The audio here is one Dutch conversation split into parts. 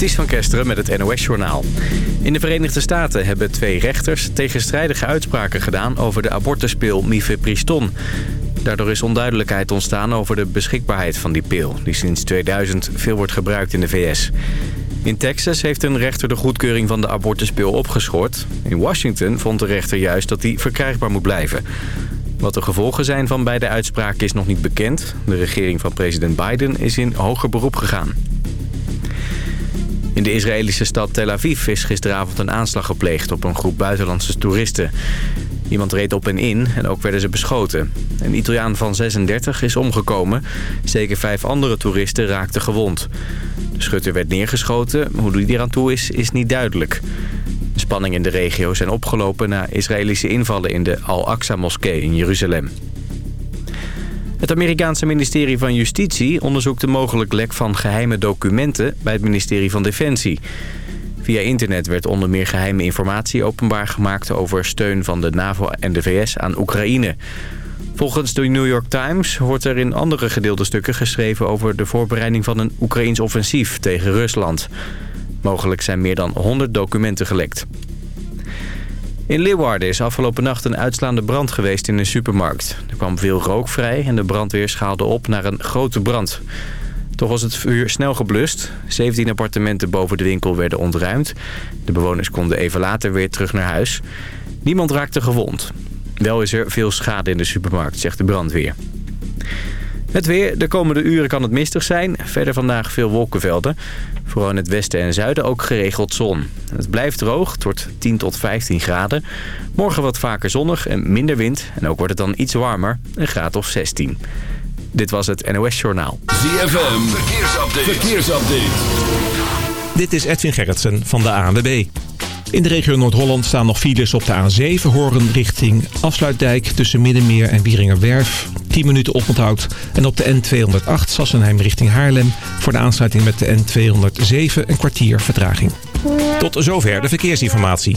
Ties van Kesteren met het NOS-journaal. In de Verenigde Staten hebben twee rechters tegenstrijdige uitspraken gedaan... over de abortuspil mifepriston. Daardoor is onduidelijkheid ontstaan over de beschikbaarheid van die pil... die sinds 2000 veel wordt gebruikt in de VS. In Texas heeft een rechter de goedkeuring van de abortuspil opgeschort. In Washington vond de rechter juist dat die verkrijgbaar moet blijven. Wat de gevolgen zijn van beide uitspraken is nog niet bekend. De regering van president Biden is in hoger beroep gegaan. In de Israëlische stad Tel Aviv is gisteravond een aanslag gepleegd op een groep buitenlandse toeristen. Iemand reed op en in en ook werden ze beschoten. Een Italiaan van 36 is omgekomen. Zeker vijf andere toeristen raakten gewond. De schutter werd neergeschoten. Hoe die eraan toe is, is niet duidelijk. De spanningen in de regio zijn opgelopen na Israëlische invallen in de Al-Aqsa-moskee in Jeruzalem. Het Amerikaanse ministerie van Justitie onderzoekt de mogelijk lek van geheime documenten bij het ministerie van Defensie. Via internet werd onder meer geheime informatie openbaar gemaakt over steun van de NAVO en de VS aan Oekraïne. Volgens de New York Times wordt er in andere gedeelde stukken geschreven over de voorbereiding van een Oekraïns offensief tegen Rusland. Mogelijk zijn meer dan 100 documenten gelekt. In Leeuwarden is afgelopen nacht een uitslaande brand geweest in een supermarkt. Er kwam veel rook vrij en de brandweer schaalde op naar een grote brand. Toch was het vuur snel geblust. 17 appartementen boven de winkel werden ontruimd. De bewoners konden even later weer terug naar huis. Niemand raakte gewond. Wel is er veel schade in de supermarkt, zegt de brandweer. Het weer. De komende uren kan het mistig zijn. Verder vandaag veel wolkenvelden. Vooral in het westen en zuiden ook geregeld zon. Het blijft droog. Het wordt 10 tot 15 graden. Morgen wat vaker zonnig en minder wind. En ook wordt het dan iets warmer. Een graad of 16. Dit was het NOS Journaal. ZFM. Verkeersupdate. Verkeersupdate. Dit is Edwin Gerritsen van de ANWB. In de regio Noord-Holland staan nog files op de A7 Horen richting Afsluitdijk tussen Middenmeer en Wieringerwerf. 10 minuten oponthoud. En op de N208 Sassenheim richting Haarlem voor de aansluiting met de N207 een kwartier vertraging. Tot zover de verkeersinformatie.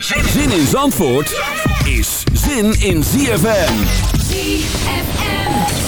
Zin in Zandvoort is zin in ZFM.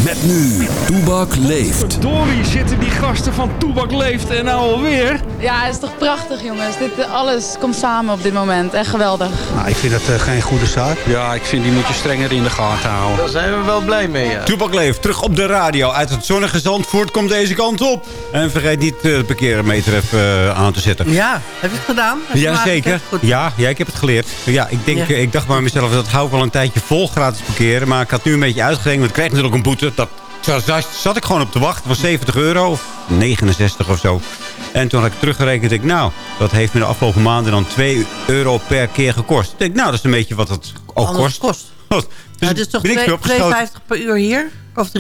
Met nu, Toebak leeft. Dorie zitten die gasten van Toebak Leeft en nou alweer. Ja, het is toch prachtig jongens. Dit, eh, alles komt samen op dit moment. Echt geweldig. Nou, ik vind het uh, geen goede zaak. Ja, ik vind die moet je strenger in de gaten houden. Daar zijn we wel blij mee, ja. Toebak leeft terug op de radio. Uit het zonnige Zandvoort komt deze kant op. En vergeet niet uh, de parkeermeter even uh, aan te zetten. Ja, heb je het gedaan? Je ja, zeker. Ja, ja, ik heb het geleerd. Ja, ik, denk, ja. ik dacht bij mezelf, dat hou ik wel een tijdje vol gratis parkeren. Maar ik had nu een beetje uitgerekend, want ik krijg natuurlijk een boete. Dat daar zat ik gewoon op te wachten. Het was 70 euro, of 69 of zo. En toen had ik teruggerekend, ik, nou, dat heeft me de afgelopen maanden dan 2 euro per keer gekost. Ik denk, nou, dat is een beetje wat het ook kost. kost. Dus nou, het is toch 2,50 per uur hier? Of 3,50?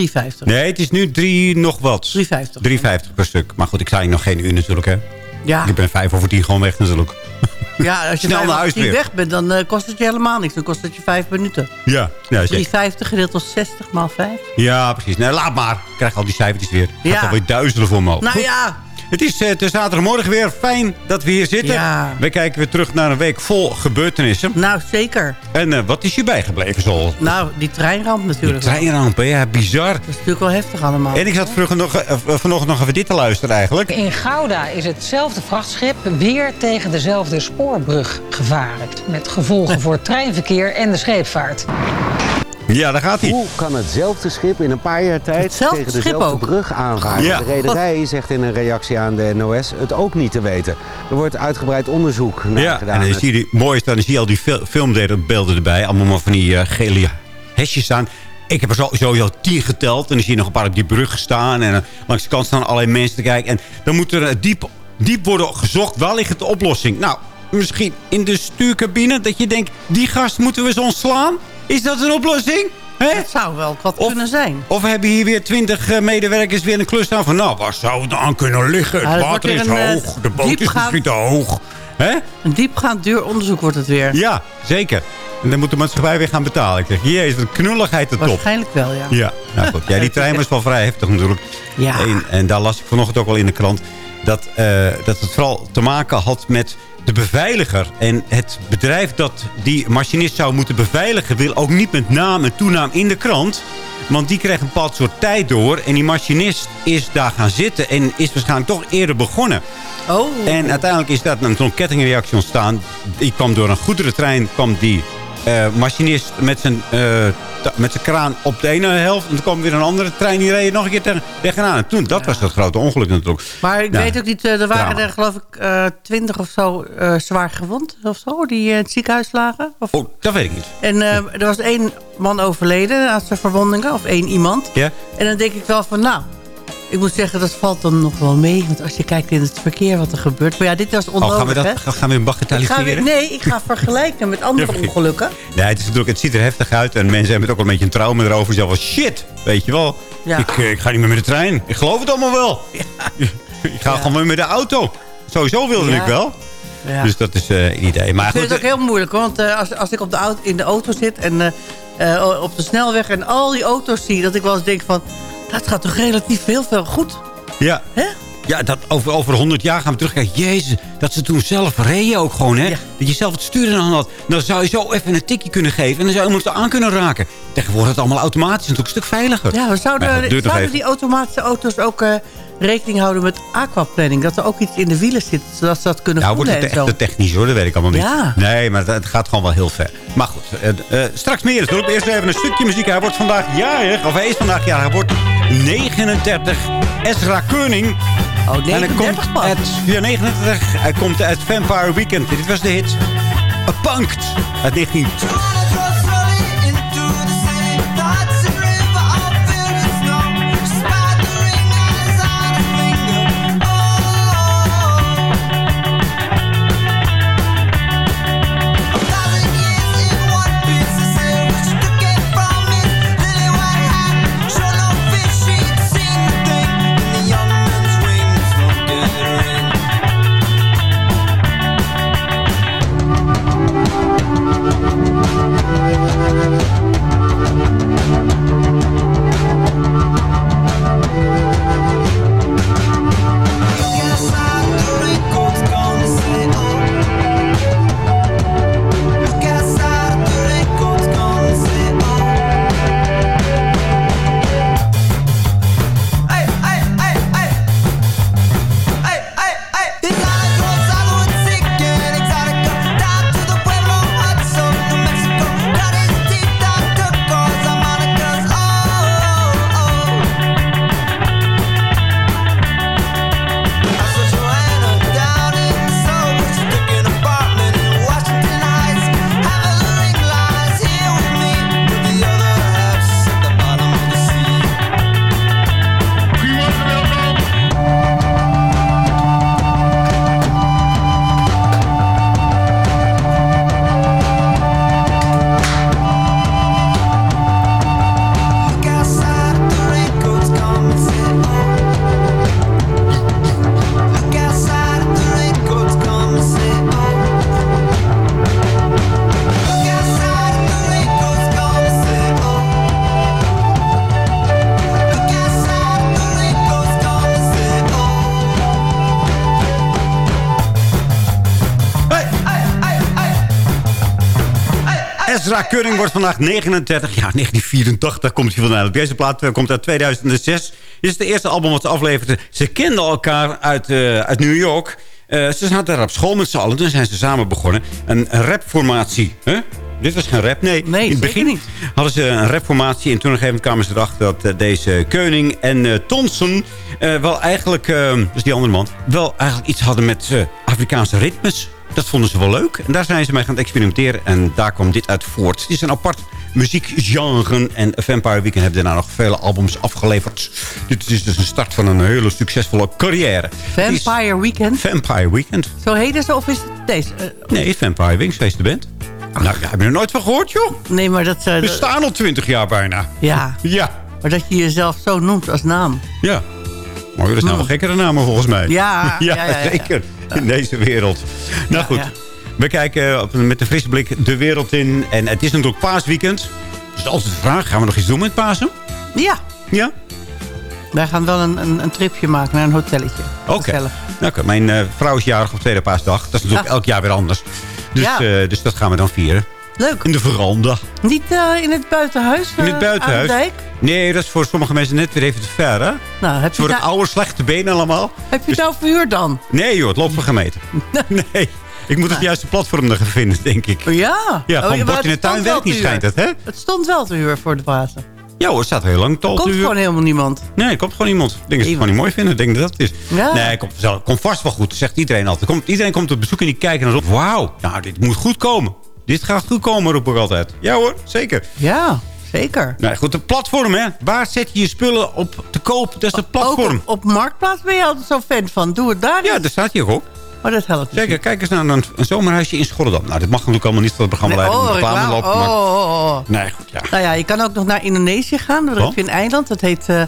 Nee, het is nu 3 nog wat. 3,50. 3,50 per stuk. Maar goed, ik sta hier nog geen uur natuurlijk, hè. Ja. Ik ben 5 over 10 gewoon weg natuurlijk. Ja, als je Snel naar huis weer. weg bent, dan uh, kost het je helemaal niks. Dan kost het je 5 minuten. Ja. ja 3,50 gedeeld tot 60 maal 5. Ja, precies. Nee, laat maar. Ik krijg al die cijfertjes weer. Ja. Gaat alweer duizelen voor me. Nou ja. Het is uh, zaterdagmorgen weer. Fijn dat we hier zitten. Ja. We kijken weer terug naar een week vol gebeurtenissen. Nou, zeker. En uh, wat is je bijgebleven, Sol? Nou, die treinramp natuurlijk. Die treinramp, ja, bizar. Dat is natuurlijk wel heftig allemaal. En ik zat vroeger nog, uh, vanochtend nog even dit te luisteren eigenlijk. In Gouda is hetzelfde vrachtschip weer tegen dezelfde spoorbrug gevaren. Met gevolgen voor het treinverkeer en de scheepvaart. Ja, daar gaat hij. Hoe kan hetzelfde schip in een paar jaar tijd hetzelfde tegen dezelfde ook. brug aanvaren? Ja. De rederij zegt in een reactie aan de NOS het ook niet te weten. Er wordt uitgebreid onderzoek naar ja, gedaan. en dan zie je die, mooi is, dan zie je al die fil filmbeelden erbij. Allemaal maar van die uh, gele hesjes staan. Ik heb er zo, sowieso tien geteld. En dan zie je nog een paar op die brug staan. En uh, langs de kant staan allerlei mensen te kijken. En dan moet er uh, diep, diep worden gezocht. Waar ligt de oplossing? Nou, misschien in de stuurcabine. Dat je denkt, die gast moeten we eens ontslaan? Is dat een oplossing? Dat zou wel wat kunnen zijn. Of hebben hier weer twintig medewerkers weer een klus staan van... nou, waar zou het aan kunnen liggen? Het water is hoog, de boot is misschien te hoog. Hè? Een diepgaand duur onderzoek wordt het weer. Ja, zeker. En dan moet de maatschappij weer gaan betalen. Ik zeg, jezus, de knulligheid de top. Waarschijnlijk wel, ja. Ja, nou goed. Ja, die trein was wel vrij heftig natuurlijk. Ja. En, en daar las ik vanochtend ook wel in de krant... Dat, uh, dat het vooral te maken had met de beveiliger. En het bedrijf dat die machinist zou moeten beveiligen... wil ook niet met naam en toenaam in de krant... Want die kreeg een bepaald soort tijd door. En die machinist is daar gaan zitten. En is waarschijnlijk toch eerder begonnen. Oh. En uiteindelijk is dat een kettingreactie ontstaan. Die kwam door een goederentrein. kwam die uh, machinist met zijn, uh, met zijn kraan op de ene helft. En toen kwam weer een andere trein. Die reed nog een keer tegen, tegenaan. En toen, dat ja. was het grote ongeluk natuurlijk. Maar ik nou, weet ook niet, er waren er geloof ik twintig of zo zwaar gewond. Of zo, die in het ziekenhuis lagen. Of... Oh, dat weet ik niet. En er was één man overleden aan zijn verwondingen. Of één iemand. Ja. En dan denk ik wel van, nou... Ik moet zeggen, dat valt dan nog wel mee. Want als je kijkt in het verkeer wat er gebeurt. Maar ja, dit was onnodig, oh, gaan we dat, hè? Gaan we hem bagatelliseren? Ik nee, ik ga vergelijken met andere ongelukken. Nee, het, is natuurlijk, het ziet er heftig uit. En mensen hebben ook wel een beetje een trauma erover. Zo van, shit, weet je wel. Ja. Ik, ik, ga niet meer met de trein. Ik geloof het allemaal wel. Ja. ik ga gewoon weer met de auto. Sowieso wilde ik wel. Dus dat is uh, een idee. Maar ik vind goed, het ook heel moeilijk. Want uh, als, als ik op de auto, in de auto zit en uh, op de snelweg en al die auto's zie... dat ik wel eens denk van, dat gaat toch relatief heel veel goed. Ja. Hè? Ja, dat over, over 100 jaar gaan we terugkijken. Jezus, dat ze toen zelf reden ook gewoon, hè? Ja. Dat je zelf het stuur in de hand had. Dan zou je zo even een tikje kunnen geven. En dan zou je iemand aan kunnen raken. Tegenwoordig is het allemaal automatisch. En het is ook een stuk veiliger. Ja, we zouden, zouden die automatische auto's ook uh, rekening houden met aquaplanning? Dat er ook iets in de wielen zit, zodat ze dat kunnen Nou, wordt voelen het en te, zo. te technisch hoor, dat weet ik allemaal niet. Ja. Nee, maar het gaat gewoon wel heel ver. Maar goed, uh, uh, straks meer natuurlijk. Eerst even een stukje muziek. Hij wordt vandaag jarig, of hij is vandaag jarig. Hij wordt 39. Ezra Koning. Oh, En hij 39 komt pas. uit, ja, 39. Hij komt uit Vampire Weekend. Dit was de hit. A Punked uit 19... Ezra Kunning wordt vandaag 39. Ja, 1984 komt hij vandaan. Deze plaat eh, komt uit 2006. Dit is de eerste album wat ze afleverden. Ze kenden elkaar uit, uh, uit New York. Uh, ze zaten daar op school met z'n allen. Toen zijn ze samen begonnen. Een rapformatie. Huh? Dit was geen rap, nee. Nee, In het begin niet. hadden ze een rapformatie. En toen gegeven moment kwamen ze erachter dat uh, deze Keuning en uh, Thompson... wel eigenlijk, dus die andere man... wel eigenlijk iets hadden met Afrikaanse ritmes. Dat vonden ze wel leuk. En daar zijn ze mee gaan experimenteren. En daar kwam dit uit voort. Het is een apart muziekgenre. En Vampire Weekend hebben daarna nog vele albums afgeleverd. Dit is dus een start van een hele succesvolle carrière. Vampire Weekend? Vampire Weekend. Zo heet ze of is het deze? Uh, nee, Vampire Weekend, is de band. Nou, ja, heb je er nooit van gehoord, joh? Nee, maar dat... Uh, We staan al twintig jaar bijna. Ja. Ja. Maar dat je jezelf zo noemt als naam. Ja. Maar dat is nou wel gekkere namen volgens mij. Ja, ja, ja, ja zeker. In deze wereld. Nou goed. We kijken met een frisse blik de wereld in. En het is natuurlijk paasweekend. Dus altijd de vraag, gaan we nog iets doen met Pasen? Ja. Ja? Wij gaan wel een, een, een tripje maken naar een hotelletje. Oké. Nou, mijn uh, vrouw is jarig op tweede paasdag. Dat is natuurlijk elk jaar weer anders. Dus, ja. uh, dus dat gaan we dan vieren. Leuk. In de veranda. Niet uh, in het buitenhuis? in het buitenhuis? Nee, dat is voor sommige mensen net weer even te ver, hè? Nou, heb je voor het oude, slechte benen allemaal. Heb je dus... het nou verhuurd dan? Nee joh, het loopt voor gemeten. nee. Ik moet het juiste platform nog vinden, denk ik. Ja. Ja, gewoon oh, bord in de tuin werkt niet, schijnt het, hè? Het stond wel te huur voor de bazen. Ja hoor, het staat heel lang tot. Er komt gewoon helemaal niemand. Nee, er komt gewoon niemand. Ik denk dat ze het gewoon niet mooi vinden. Ik denk dat dat het is. Ja. Nee, het komt, komt vast wel goed. Zegt iedereen altijd. Komt, iedereen komt op bezoek en die kijken en roept... Wauw, nou dit moet goed komen. Dit gaat goed komen, roep ik altijd. Ja hoor, zeker. Ja, zeker. Nou goed, de platform hè. Waar zet je je spullen op te koop? Dat is de platform. Op, op, Marktplaats ben je altijd zo'n fan van. Doe het daar Ja, daar staat hier op. Maar dat helpt Zeker, kijk eens naar een, een zomerhuisje in Schollendam. Nou, dit mag natuurlijk allemaal niet voor het programma leiden. Nee, oh, reclame lopen, oh, oh, oh, Nee, goed, ja. Nou ja, je kan ook nog naar Indonesië gaan. Daar heb je een eiland. Dat heet uh,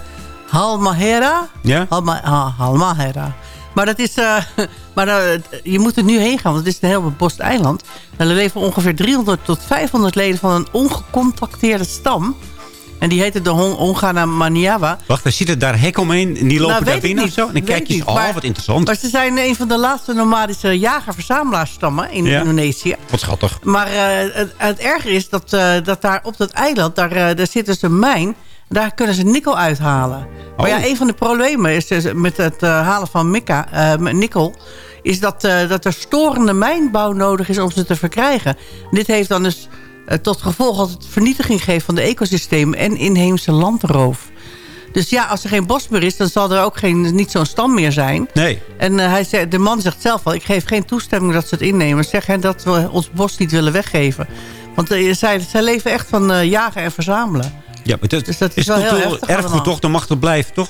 Halmahera. Ja? Halma, ha, Halmahera. Maar, dat is, uh, maar uh, je moet er nu heen gaan, want het is een heel bebost eiland. Er leven ongeveer 300 tot 500 leden van een ongecontacteerde stam. En die heette de Hongana Maniawa. Wacht, ziet het daar hek omheen en die lopen nou, daar binnen of zo? En dan kijk je, oh, wat interessant. Maar ze zijn een van de laatste nomadische jager-verzamelaarsstammen in ja. Indonesië. Wat schattig. Maar uh, het, het erger is dat, uh, dat daar op dat eiland, daar, uh, daar zit dus een mijn. Daar kunnen ze nikkel uithalen. Oh. Maar ja, een van de problemen is dus met het halen van Mika, nikkel... is dat, dat er storende mijnbouw nodig is om ze te verkrijgen. Dit heeft dan dus tot gevolg dat het vernietiging geeft van de ecosysteem en inheemse landroof. Dus ja, als er geen bos meer is, dan zal er ook geen, niet zo'n stam meer zijn. Nee. En uh, hij zei, de man zegt zelf al, ik geef geen toestemming dat ze het innemen. Zeg hen dat we ons bos niet willen weggeven. Want uh, zij, zij leven echt van jagen en verzamelen. Ja, maar dat, dus dat is, is wel heel heftig erfgoed toch? Dan mag het blijven, toch?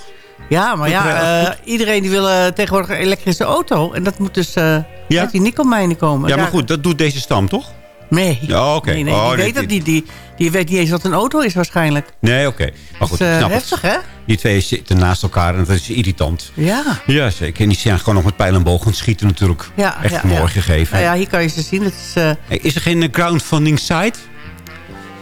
Ja, maar ja, iedereen die wil tegenwoordig een elektrische auto. En dat moet dus ja? uit die nikkelmijnen komen. Ja, maar goed, dat doet deze stam, toch? Nee. Oh. Nee, nee, oh, die weet dat niet. Die, die weet niet eens wat een auto is waarschijnlijk. Nee, oké. Okay. Maar goed, dat is, uh, heftig, hè? Die twee zitten naast elkaar en dat is irritant. Ja. Ja, zeker. En die zijn gewoon nog met pijl en boog schieten natuurlijk. Ja, Echt ja, mooi ja. gegeven. Nou ja, hier kan je ze zien. Het is, uh... hey, is er geen crowdfunding site?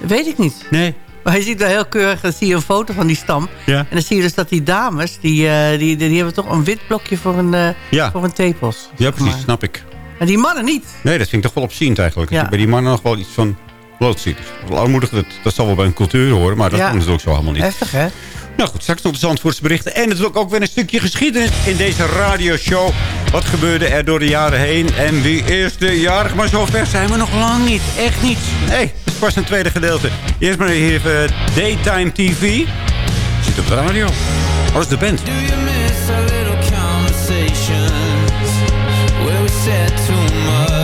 Weet ik niet. Nee. Maar je ziet wel heel keurig, dan zie je een foto van die stam. Ja. En dan zie je dus dat die dames, die, uh, die, die, die, hebben toch een wit blokje voor een, ja. voor een tepels. Ja, precies, snap ik. En die mannen niet. Nee, dat vind ik toch wel opziend eigenlijk. Ja. Bij die mannen nog wel iets van bloot ziet. Dus armoedig, dat, dat zal wel bij een cultuur horen, maar dat ja. is natuurlijk zo helemaal niet. Heftig, hè? Nou goed, straks nog de Zandvoortse berichten. En natuurlijk ook weer een stukje geschiedenis in deze radioshow. Wat gebeurde er door de jaren heen? En wie is de jarig? Maar zover zijn we nog lang niet. Echt niet. Nee, het is pas een tweede gedeelte. Eerst maar even Daytime TV. Zit op de radio. Wat is de band? Do you miss a little we said too much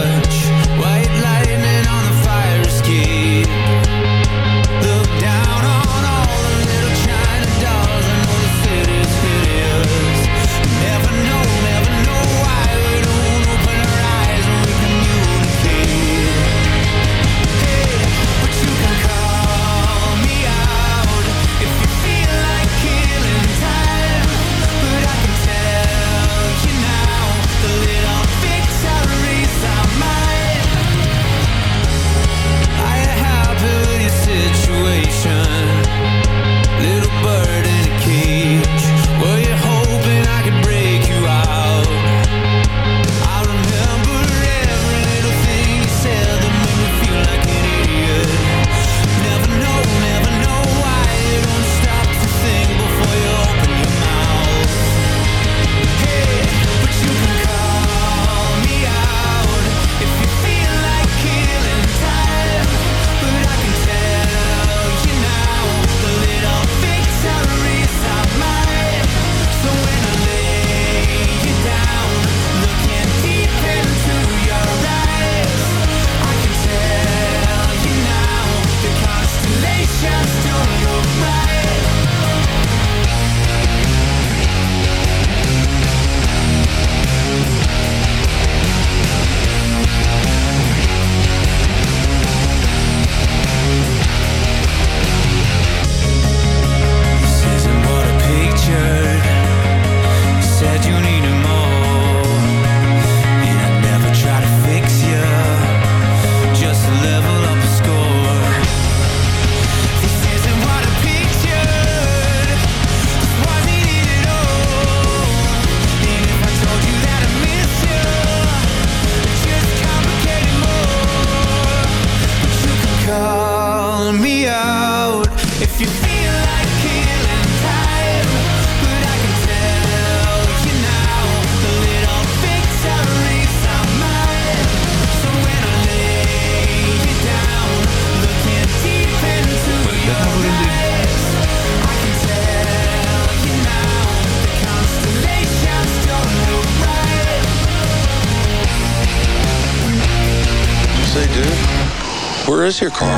your car?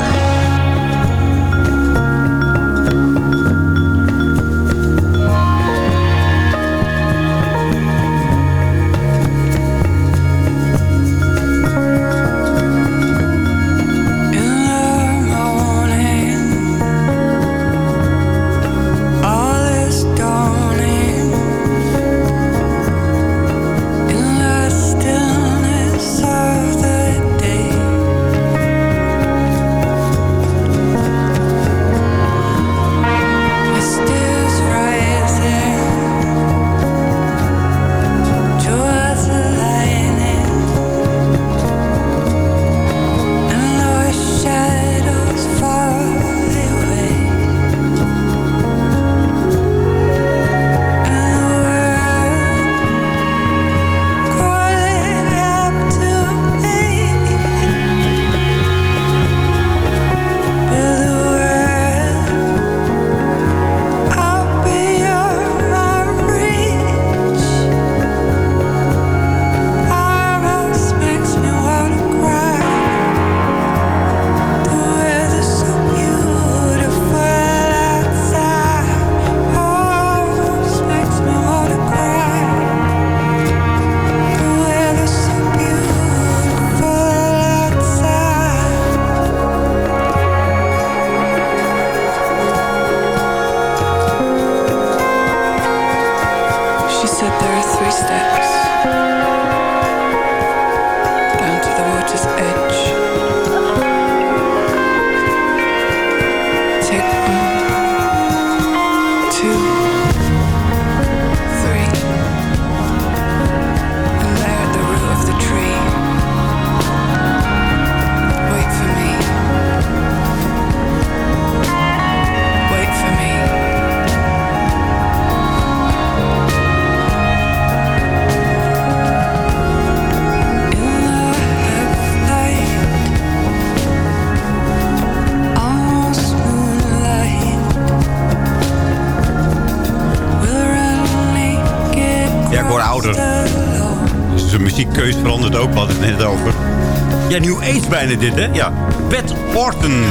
Bijna dit, hè? Ja. Beth Orton.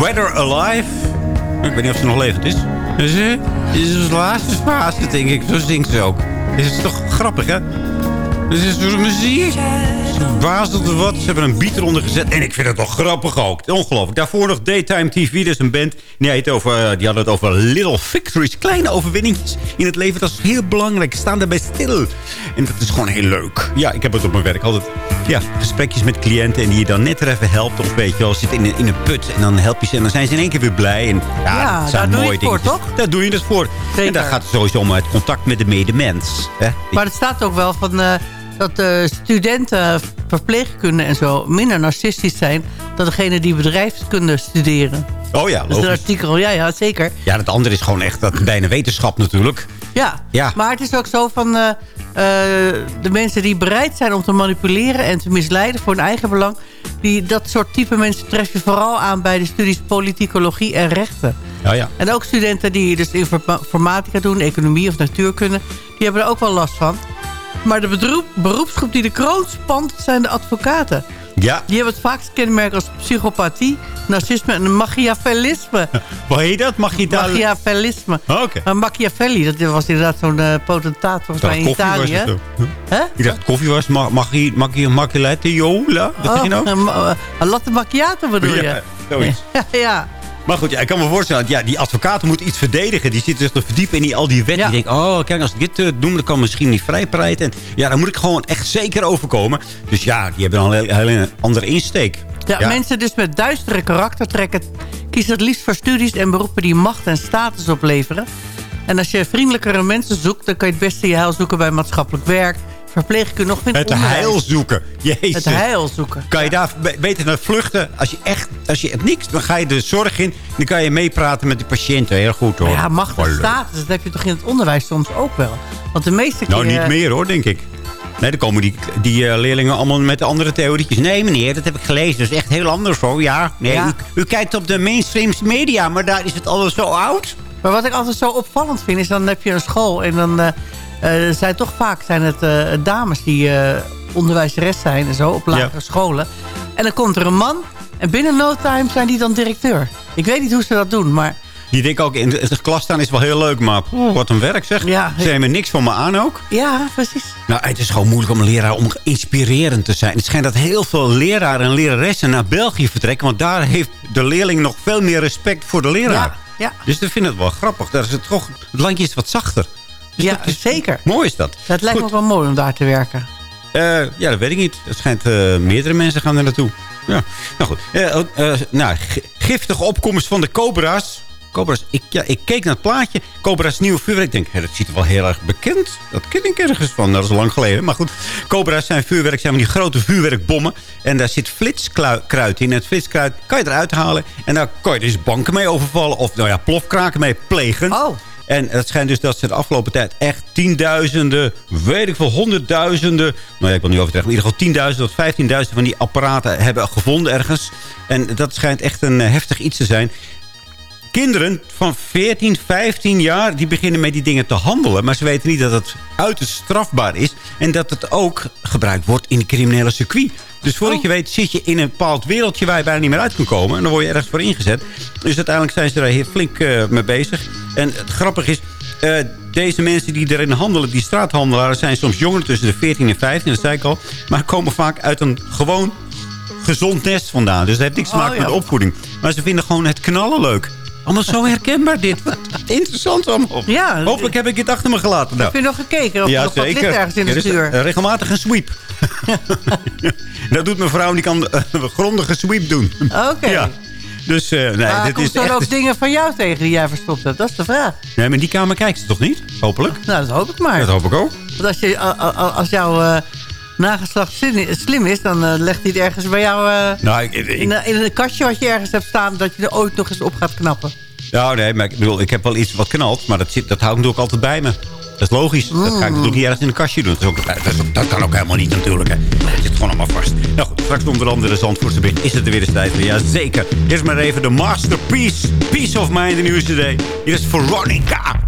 Weather Alive. Ik weet niet of ze nog levend is. Dus, hè? Dit is de laatste fase, denk ik. Zo zingt ze ook. Dit is toch grappig, hè? Dit is muziek. Ze bazelt er wat. Ze hebben een beat eronder gezet. En ik vind het toch grappig ook. Ongelooflijk. Daarvoor nog Daytime TV. Dus een band. Die, heet over, eh, die hadden het over little victories. Kleine overwinningjes in het leven. Dat is heel belangrijk. Staan daarbij stil. En dat is gewoon heel leuk. Ja, ik heb het op mijn werk altijd... Ja, gesprekjes met cliënten. En die je dan net er even helpt. Of weet je wel, zit in, een- in een put. En dan help je ze. En dan zijn ze in één keer weer blij. En, ja, Ja, dat zijn daar doe je het voor, toch? Daar doe je het voor. En daar gaat het sowieso om het contact met de medemens. Hè? Maar het staat ook wel van, eh, dat eh, studenten verpleegkunde en zo minder narcistisch zijn... dan degene die bedrijfskunde studeren. Oh ja, Dat is een logisch. artikel, ja, ja, zeker. Ja, het andere is gewoon echt dat bijna wetenschap natuurlijk. Ja, Ja. maar het is ook zo van eh, eh, de mensen die bereid zijn om te manipuleren en te misleiden voor hun eigen belang. Die, dat soort type mensen tref je vooral aan bij de studies politicologie en rechten. Ja, ja. En ook studenten die dus informa- informatica doen, economie of natuurkunde, die hebben er ook wel last van. Maar de bedroep- beroepsgroep die de kroon spant, zijn de advocaten. Ja. Die hebben het vaakst kenmerk als psychopathie, narcisme en machiavellisme. Wat heet dat? Daar... Machiavellisme. Oh, Oké. Maar Machiavelli, dat was inderdaad zo'n eh, potentaat volgens mij in was Italië. Huh? Hè? Ik dacht koffie was ma magie, magie, maculette, jola. Wat je nou? Een latte macchiato bedoel je? Ja, zoiets. Ja, ja. Maar goed, ja, ik kan me voorstellen, ja, die advocaten moeten iets verdedigen. Die zitten zich te verdiepen in die, al die wetten. Die denken, oh, kijk, als ik dit uh, doe, dan kan misschien niet vrijpleiten. En ja, dan moet ik gewoon echt zeker overkomen. Dus ja, die hebben dan een hele andere insteek. Ja, mensen dus met duistere karaktertrekken... kiezen het liefst voor studies en beroepen die macht en status opleveren. En als je vriendelijkere mensen zoekt... dan kan je het beste je heil zoeken bij maatschappelijk werk... verpleegkunde nog in Het onderwijs. heil zoeken. Jezus. Het heil zoeken. Kan je daar be- beter naar vluchten? Als je echt, als je het niks, dan ga je de zorg in. Dan kan je meepraten met de patiënten. Heel goed hoor. Ja, macht en status, dat heb je toch in het onderwijs soms ook wel. Want de meeste Nou, keer... niet meer hoor, denk ik. Nee, dan komen die, die eh, leerlingen allemaal met andere theorietjes. Nee, meneer, dat heb ik gelezen. Dat is echt heel anders hoor. Ja, nee, Ja. U, u kijkt op de mainstream media, maar daar is het alles zo oud. Maar wat ik altijd zo opvallend vind, is dan heb je een school... en dan eh, eh, zijn toch vaak zijn het eh, dames die eh onderwijzeres zijn en zo op lagere Ja. scholen. En dan komt er een man En binnen no time zijn die dan directeur. Ik weet niet hoe ze dat doen, maar... Die denken ook, in de, klas staan is wel heel leuk, maar poeh, wat een werk zeg. Ja. Ze nemen niks van me aan ook. Ja, precies. Nou, het is gewoon moeilijk om een leraar om inspirerend te zijn. Het schijnt dat heel veel leraren en leraressen naar België vertrekken. Want daar heeft de leerling nog veel meer respect voor de leraar. Ja, ja. Dus ik vind het wel grappig. Daar is het, toch, het landje is wat zachter. Dus ja, dat is- zeker. Mooi is dat. Het lijkt me ook wel mooi om daar te werken. Eh, ja, dat weet ik niet. Het schijnt eh, meerdere mensen gaan er naartoe. Ja, nou goed. Eh, eh, nou, gi- giftige opkomst van de cobra's. Cobra's, ik, ja, ik keek naar het plaatje. Cobra's nieuwe vuurwerk. Ik denk, dat ziet er wel heel erg bekend. Dat ken ik ergens van. Dat is lang geleden. Maar goed, cobra's zijn vuurwerk. zijn van die grote vuurwerkbommen. En daar zit flitskruid in. En het flitskruid kan je eruit halen. En daar kan je dus banken mee overvallen. Of nou ja, plofkraken mee plegen. Oh. En het schijnt dus dat ze de afgelopen tijd echt tienduizenden, weet ik veel, honderdduizenden... Nou ja, ik wil niet overdreven, maar in ieder geval 10.000 tot 15.000 van die apparaten hebben gevonden ergens. En dat schijnt echt een heftig iets te zijn. Kinderen van 14, 15 jaar, die beginnen met die dingen te handelen. Maar ze weten niet dat het uiterst strafbaar is. En dat het ook gebruikt wordt in de criminele circuit. Dus voordat Oh. je weet zit je in een bepaald wereldje waar je bijna niet meer uit kan komen. En dan word je ergens voor ingezet. Dus uiteindelijk zijn ze er heel flink eh, mee bezig. En het grappige is, eh, deze mensen die erin handelen, die straathandelaren... zijn soms jongeren tussen de 14 en 15, dat zei ik al. Maar komen vaak uit een gewoon gezond nest vandaan. Dus dat heeft niks te Oh, maken ja. met de opvoeding. Maar ze vinden gewoon het knallen leuk. Allemaal zo herkenbaar dit. Wat interessant allemaal. Ja, Hopelijk heb ik het achter me gelaten. Nou. Heb je nog gekeken? Of er nog wat ligt ergens in de stuur? eh, regelmatig een sweep. dat doet mijn vrouw, die kan eh, een grondige sweep doen. Oké. Ja. Dus eh, nee, maar dit komt is er echt... ook dingen van jou tegen die jij verstopt hebt? Dat is de vraag. Nee, maar in die kamer kijkt ze toch niet? Hopelijk. Nou, dat hoop ik maar. Dat hoop ik ook. Want als, je, als jouw nageslacht slim is, dan eh, legt hij het ergens bij jou eh, Nou, ik, ik- in, een- in een kastje wat je ergens hebt staan, dat je er ooit nog eens op gaat knappen. Nou, nee, maar ik bedoel, ik heb wel iets wat knalt, maar dat, zit, dat hou ik natuurlijk altijd bij me. Dat is logisch. Dat ga ik natuurlijk niet ergens in een kastje doen. Dat, is ook, dat, is- dat kan ook helemaal niet natuurlijk. Hè. Dat zit gewoon allemaal vast. Nou goed, straks onder andere de Zandvoortse bericht. Is het er weer eens tijd? Ja, zeker. Eerst maar even de masterpiece. Peace of Mind, de nieuwste day. Hier is Veronica.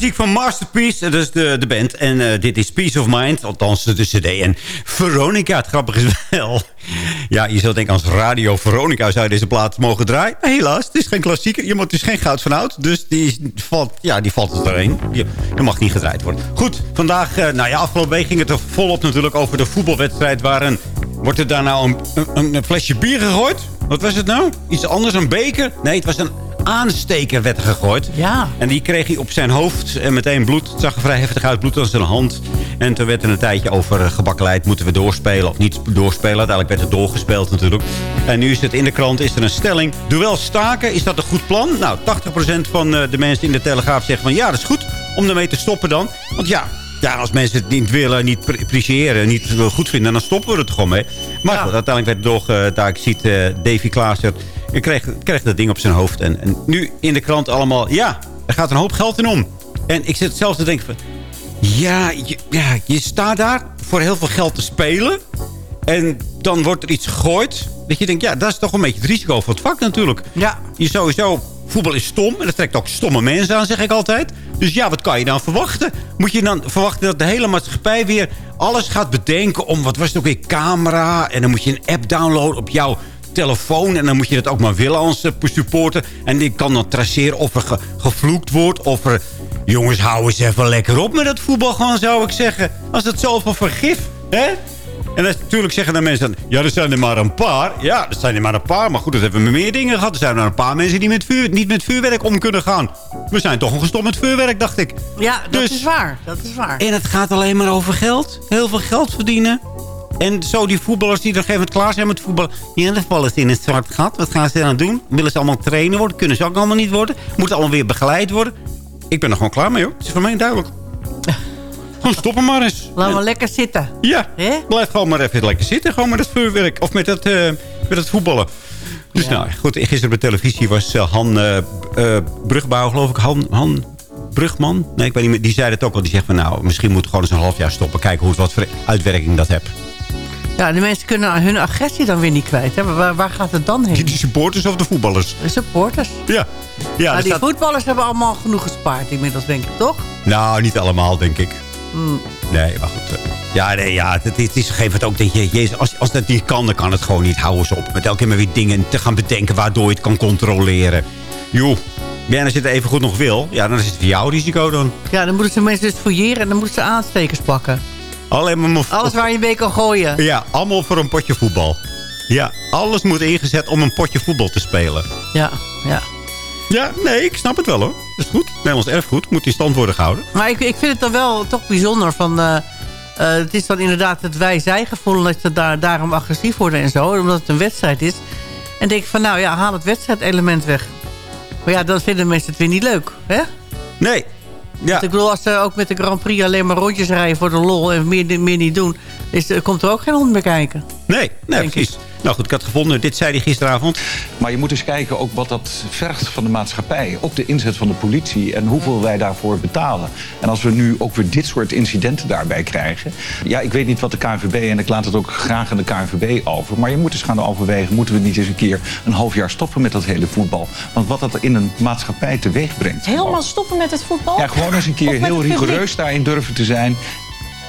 Muziek van Masterpiece. Dat is de, de band. En eh, dit is Peace of Mind. Althans, de cd. En Veronica, het grappige is wel... Ja, je zou denken als radio Veronica zou deze plaat mogen draaien. Helaas, het is geen klassieker. Je moet- Het is geen goud van oud. Dus die valt, ja, die valt er doorheen. Die, mag niet gedraaid worden. Goed, vandaag... eh, nou ja, afgelopen week ging het er volop natuurlijk over de voetbalwedstrijd... waar een wordt er daar nou een, een, een flesje bier gegooid? Wat was het nou? Iets anders, een beker? Nee, het was een aansteker werd er gegooid. Ja. En die kreeg hij op zijn hoofd en meteen bloed. Het zag er vrij heftig uit, bloed aan zijn hand. En toen werd er een tijdje over eh, gebakkeleid. Moeten we doorspelen of niet doorspelen? Uiteindelijk werd het doorgespeeld natuurlijk. En nu is het in de krant is er een stelling. Duel staken, is dat een goed plan? Nou, 80% van eh, de mensen in de Telegraaf zeggen van... ja, dat is goed om ermee te stoppen dan. Want ja, ja, als mensen het niet willen, niet pre- appreciëren, niet goed vinden... dan stoppen we het er gewoon mee. Maar goed, uiteindelijk werd het toch, daar ik ziet eh, Davy Klaassen... Ik kreeg, kreeg dat ding op zijn hoofd. En, en nu in de krant allemaal... Ja, er gaat een hoop geld in om. En ik zit zelf te denken van... Ja, je, ja, je staat daar voor heel veel geld te spelen. En dan wordt er iets gegooid. Dat je denkt, ja, dat is toch een beetje het risico van het vak natuurlijk. Ja. Je sowieso, voetbal is stom. En dat trekt ook stomme mensen aan, zeg ik altijd. Dus ja, wat kan je dan verwachten? Moet je dan verwachten dat de hele maatschappij weer alles gaat bedenken om... Wat was het ook weer? Camera. En dan moet je een app downloaden op jouw telefoon. En dan moet je dat ook maar willen als eh, supporter. En die kan dan traceren of er ge- gevloekt wordt. Of er... Jongens, hou eens even lekker op met dat voetbal gewoon, zou ik zeggen. Als het zoveel vergif, hè? En dat, natuurlijk zeggen dan mensen dan... Ja, er zijn er maar een paar. Ja, er zijn er maar een paar. Maar goed, dat hebben we meer dingen gehad. Er zijn er maar een paar mensen die met vuur, niet met vuurwerk om kunnen gaan. We zijn toch gestopt met vuurwerk, dacht ik. Ja, dat Dus- is waar. Dat is waar. En het gaat alleen maar over geld. Heel veel geld verdienen. En zo die voetballers die er gegeven moment klaar zijn met voetballen. Ja, de vallen ze in het zwart gat. Wat gaan ze dan doen? Willen ze allemaal trainen worden? Kunnen ze ook allemaal niet worden? Moeten allemaal weer begeleid worden? Ik ben er gewoon klaar mee hoor. Het is voor mij duidelijk. Gewoon stoppen maar eens. Laat maar lekker zitten. Ja, Hè? blijf gewoon maar even lekker zitten. Gewoon met het vuurwerk. Of met het, eh, met het voetballen. Dus nou, goed. Gisteren op de televisie was eh, Han eh eh, Brugbouw, geloof ik. Han, Han Brugman? Nee, ik weet niet meer. Die zei het ook al. Die zegt van nou, misschien moet gewoon eens een half jaar stoppen. Kijken hoe het, wat voor uitwerking dat heeft. Ja, de mensen kunnen hun agressie dan weer niet kwijt. Hè? Waar, waar gaat het dan heen? Die, die supporters of de voetballers? De supporters. Ja. Ja, maar die staat- voetballers hebben allemaal genoeg gespaard inmiddels, denk ik, toch? Nou, niet allemaal, denk ik. Hmm. Nee, maar goed. eh, Ja, nee, ja het, het is gegeven moment ook dat je... Jezus, als, als dat niet kan, dan kan het gewoon niet. Hou eens op. Met elke keer maar weer dingen te gaan bedenken waardoor je het kan controleren. Joh. Ja, als je het even goed nog wil, ja, dan is het voor jouw risico dan. Ja, dan moeten ze mensen dus fouilleren en dan moeten ze aanstekers pakken. Alleen maar... Alles waar je mee kan gooien. Ja, allemaal voor een potje voetbal. Ja, alles moet ingezet om een potje voetbal te spelen. Ja, ja. Ja, nee, ik snap het wel hoor. Dat is goed. Nederlands erfgoed moet in stand worden gehouden. Maar ik, ik vind het dan wel toch bijzonder van... eh, eh, het is dan inderdaad het wij-zij-gevoel dat ze daar, daarom agressief worden en zo. Omdat het een wedstrijd is. En denk ik van, nou ja, haal het wedstrijdelement weg. Maar ja, dan vinden mensen het weer niet leuk, hè? Nee. Ja. Want ik bedoel, als ze ook met de Grand Prix alleen maar rondjes rijden voor de lol... en meer, meer niet doen, is, komt er ook geen hond meer kijken. Nee, nee precies. Nou goed, ik had gevonden, dit zei hij gisteravond. Maar je moet eens kijken ook wat dat vergt van de maatschappij. Ook de inzet van de politie en hoeveel wij daarvoor betalen. En als we nu ook weer dit soort incidenten daarbij krijgen. Ja, ik weet niet wat de KNVB en ik laat het ook graag aan de KNVB over. Maar je moet eens gaan overwegen, moeten we niet eens een keer een half jaar stoppen met dat hele voetbal. Want wat dat in een maatschappij teweeg brengt. Helemaal stoppen met het voetbal? Ja, gewoon eens een keer heel rigoureus daarin durven te zijn.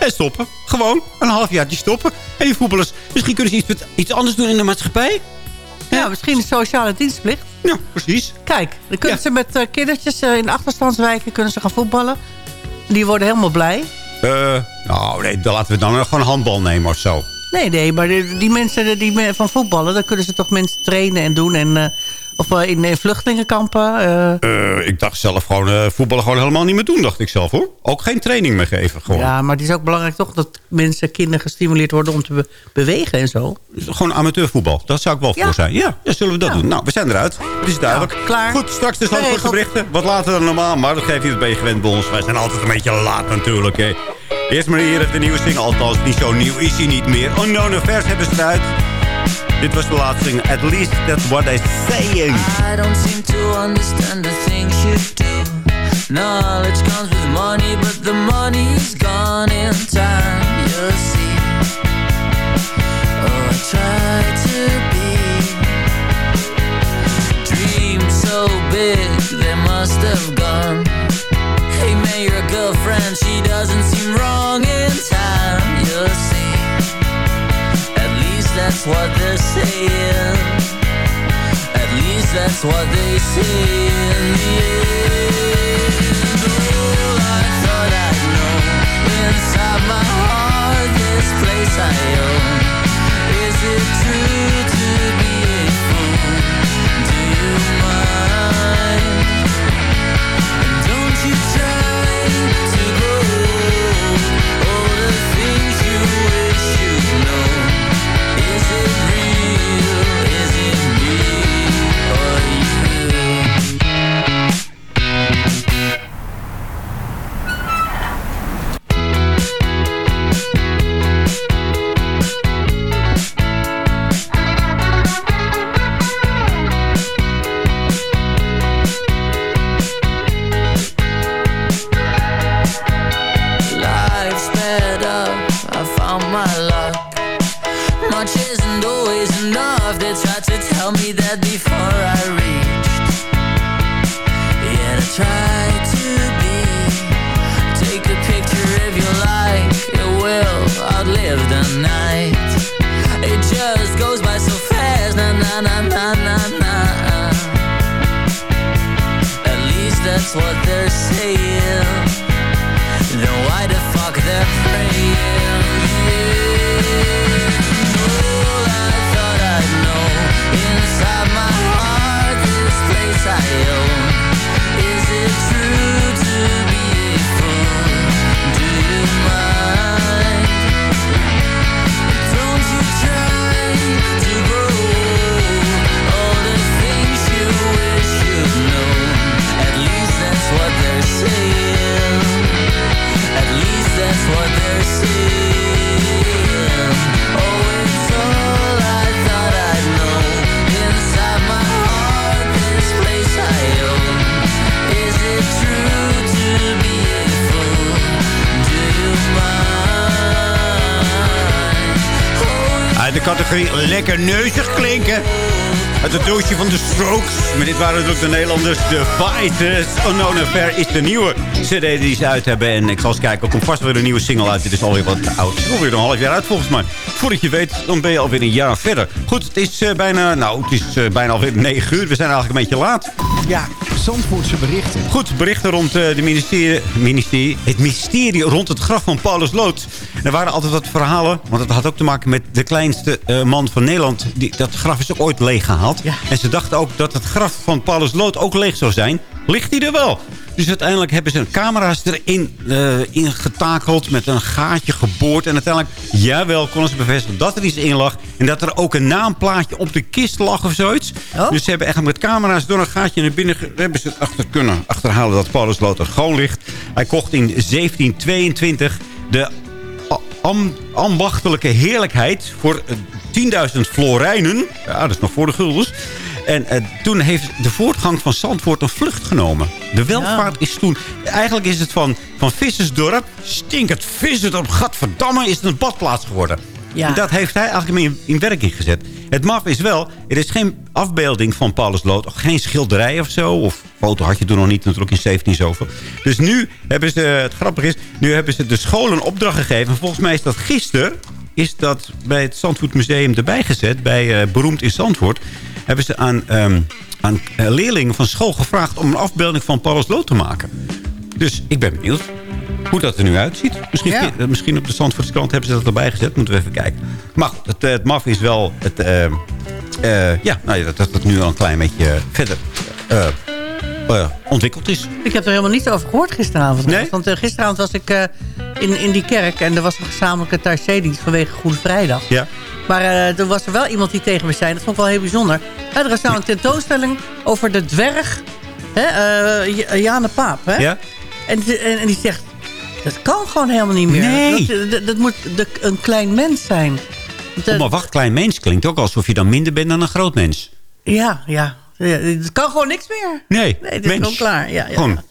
En stoppen. Gewoon. Een halfjaartje stoppen. En die voetballers, misschien kunnen ze iets, met- iets anders doen in de maatschappij. Ja, misschien een sociale dienstplicht. Ja, precies. Kijk, dan kunnen ze met eh, kindertjes eh, in achterstandswijken kunnen ze gaan voetballen. Die worden helemaal blij. Eh, nou, nee, dan laten we dan gewoon handbal nemen of zo. Nee, nee, maar die, die mensen die van voetballen... dan kunnen ze toch mensen trainen en doen. En, of eh, in, eh, vluchtelingenkampen. eh. Eh, ik dacht zelf gewoon voetballen gewoon helemaal niet meer doen, dacht ik zelf hoor. Ook geen training meer geven, gewoon. ja, maar het is ook belangrijk toch... dat mensen, kinderen gestimuleerd worden om te be- bewegen en zo. Gewoon amateurvoetbal. Dat zou ik wel Ja. voor zijn. Ja, ja zullen we dat doen. Nou, we zijn eruit. Het is duidelijk. klaar. Goed, straks de Geregeld. berichten. Wat later dan normaal, maar dat geeft niet. Ben je gewend bij ons. Wij zijn altijd een beetje laat natuurlijk. Hè. Eerst maar hier de nieuwe single. Althans, niet zo nieuw is hij niet meer. Unknown Affairs hebben ze eruit. Dit was de laatste single. At least that's what they're saying. I don't seem to understand the things you do. Knowledge comes with money, but the money's gone in time. You see, oh, I try to be. Dreams so big, they must have gone. Hey man, your girlfriend, she doesn't that's what they're saying. At least that's what they say in the end. All I thought I'd know inside my heart, this place I own. Na na na. At least that's what they're saying. Then why the fuck they're I thought I'd know inside my heart, this place I own. Is it true to be a fool? Do you mind? De categorie lekker neuzig klinken. Uit het doosje van de Strokes. Maar dit waren natuurlijk de Nederlanders. The Fighters. Unknown Affair is de nieuwe cd die ze uit hebben. En ik zal eens kijken. Er komt vast weer een nieuwe single uit. Dit is alweer wat oud. Het is alweer een half jaar uit volgens mij. Voordat je weet, dan ben je alweer een jaar verder. Goed, het is eh, bijna... Nou, het is eh, bijna alweer 9 uur. We zijn eigenlijk een beetje laat. Ja, Zandvoortse berichten. Goed, berichten rond eh, de ministerie, ministerie, het mysterie rond het graf van Paulus Lood. Er waren altijd wat verhalen, want het had ook te maken met de kleinste eh, man van Nederland. Die, dat graf is ook ooit leeggehaald. En ze dachten ook dat het graf van Paulus Lood ook leeg zou zijn. Ligt hij er wel? Dus uiteindelijk hebben ze camera's erin eh, ingetakeld met een gaatje geboord. En uiteindelijk, jawel, konden ze bevestigen dat er iets in lag. En dat er ook een naamplaatje op de kist lag of zoiets. Dus ze hebben echt met camera's door een gaatje naar binnen... hebben ze het achter kunnen achterhalen dat Paulus Lood er gewoon ligt. Hij kocht in 1722 de am- ambachtelijke heerlijkheid voor eh, 10.000 florijnen. Ja, dat is nog voor de guldens. En eh, toen heeft de voortgang van Zandvoort een vlucht genomen. De welvaart is toen... Eigenlijk is het van, van Vissersdorp... Stinkend Vissersdorp, gadverdamme, is het een badplaats geworden. Ja. En dat heeft hij eigenlijk in, in werking gezet. Het maf is wel, er is geen afbeelding van Paulus Lood. Geen schilderij of zo. Of foto had je toen nog niet, natuurlijk in 17 zoveel. Dus nu hebben ze, het grappige is... Nu hebben ze de school een opdracht gegeven. En volgens mij is dat gisteren... Is dat bij het Zandvoort Museum erbij gezet. Bij eh, Beroemd in Zandvoort. Hebben ze aan, ehm, aan eh, leerlingen van school gevraagd... om een afbeelding van Paulus Lood te maken. Dus ik ben benieuwd hoe dat er nu uitziet. Misschien, Ja. eh, misschien op de Zandvoortse krant hebben ze dat erbij gezet. Moeten we even kijken. Maar goed, het, eh, het maf is wel... Het, eh, ja, nou ja, dat, dat het nu al een klein beetje verder ontwikkeld is. Ik heb er helemaal niets over gehoord gisteravond. Want gisteravond was ik in, in die kerk en er was een gezamenlijke Taizé-dienst vanwege Goede Vrijdag. Ja. Maar er was er wel iemand die tegen me zei, dat vond ik wel heel bijzonder. Er is nou een tentoonstelling over de dwerg, hè, Jane Paap. Hè? Ja. En, en die zegt, dat kan gewoon helemaal niet meer. Nee. Dat, dat, dat moet de- een klein mens zijn. Want, eh, Oh, maar wacht, klein mens klinkt ook alsof je dan minder bent dan een groot mens. Ja, ja. ja het kan gewoon niks meer. Nee, Nee, het is mens. gewoon klaar. Ja, ja, Gewoon.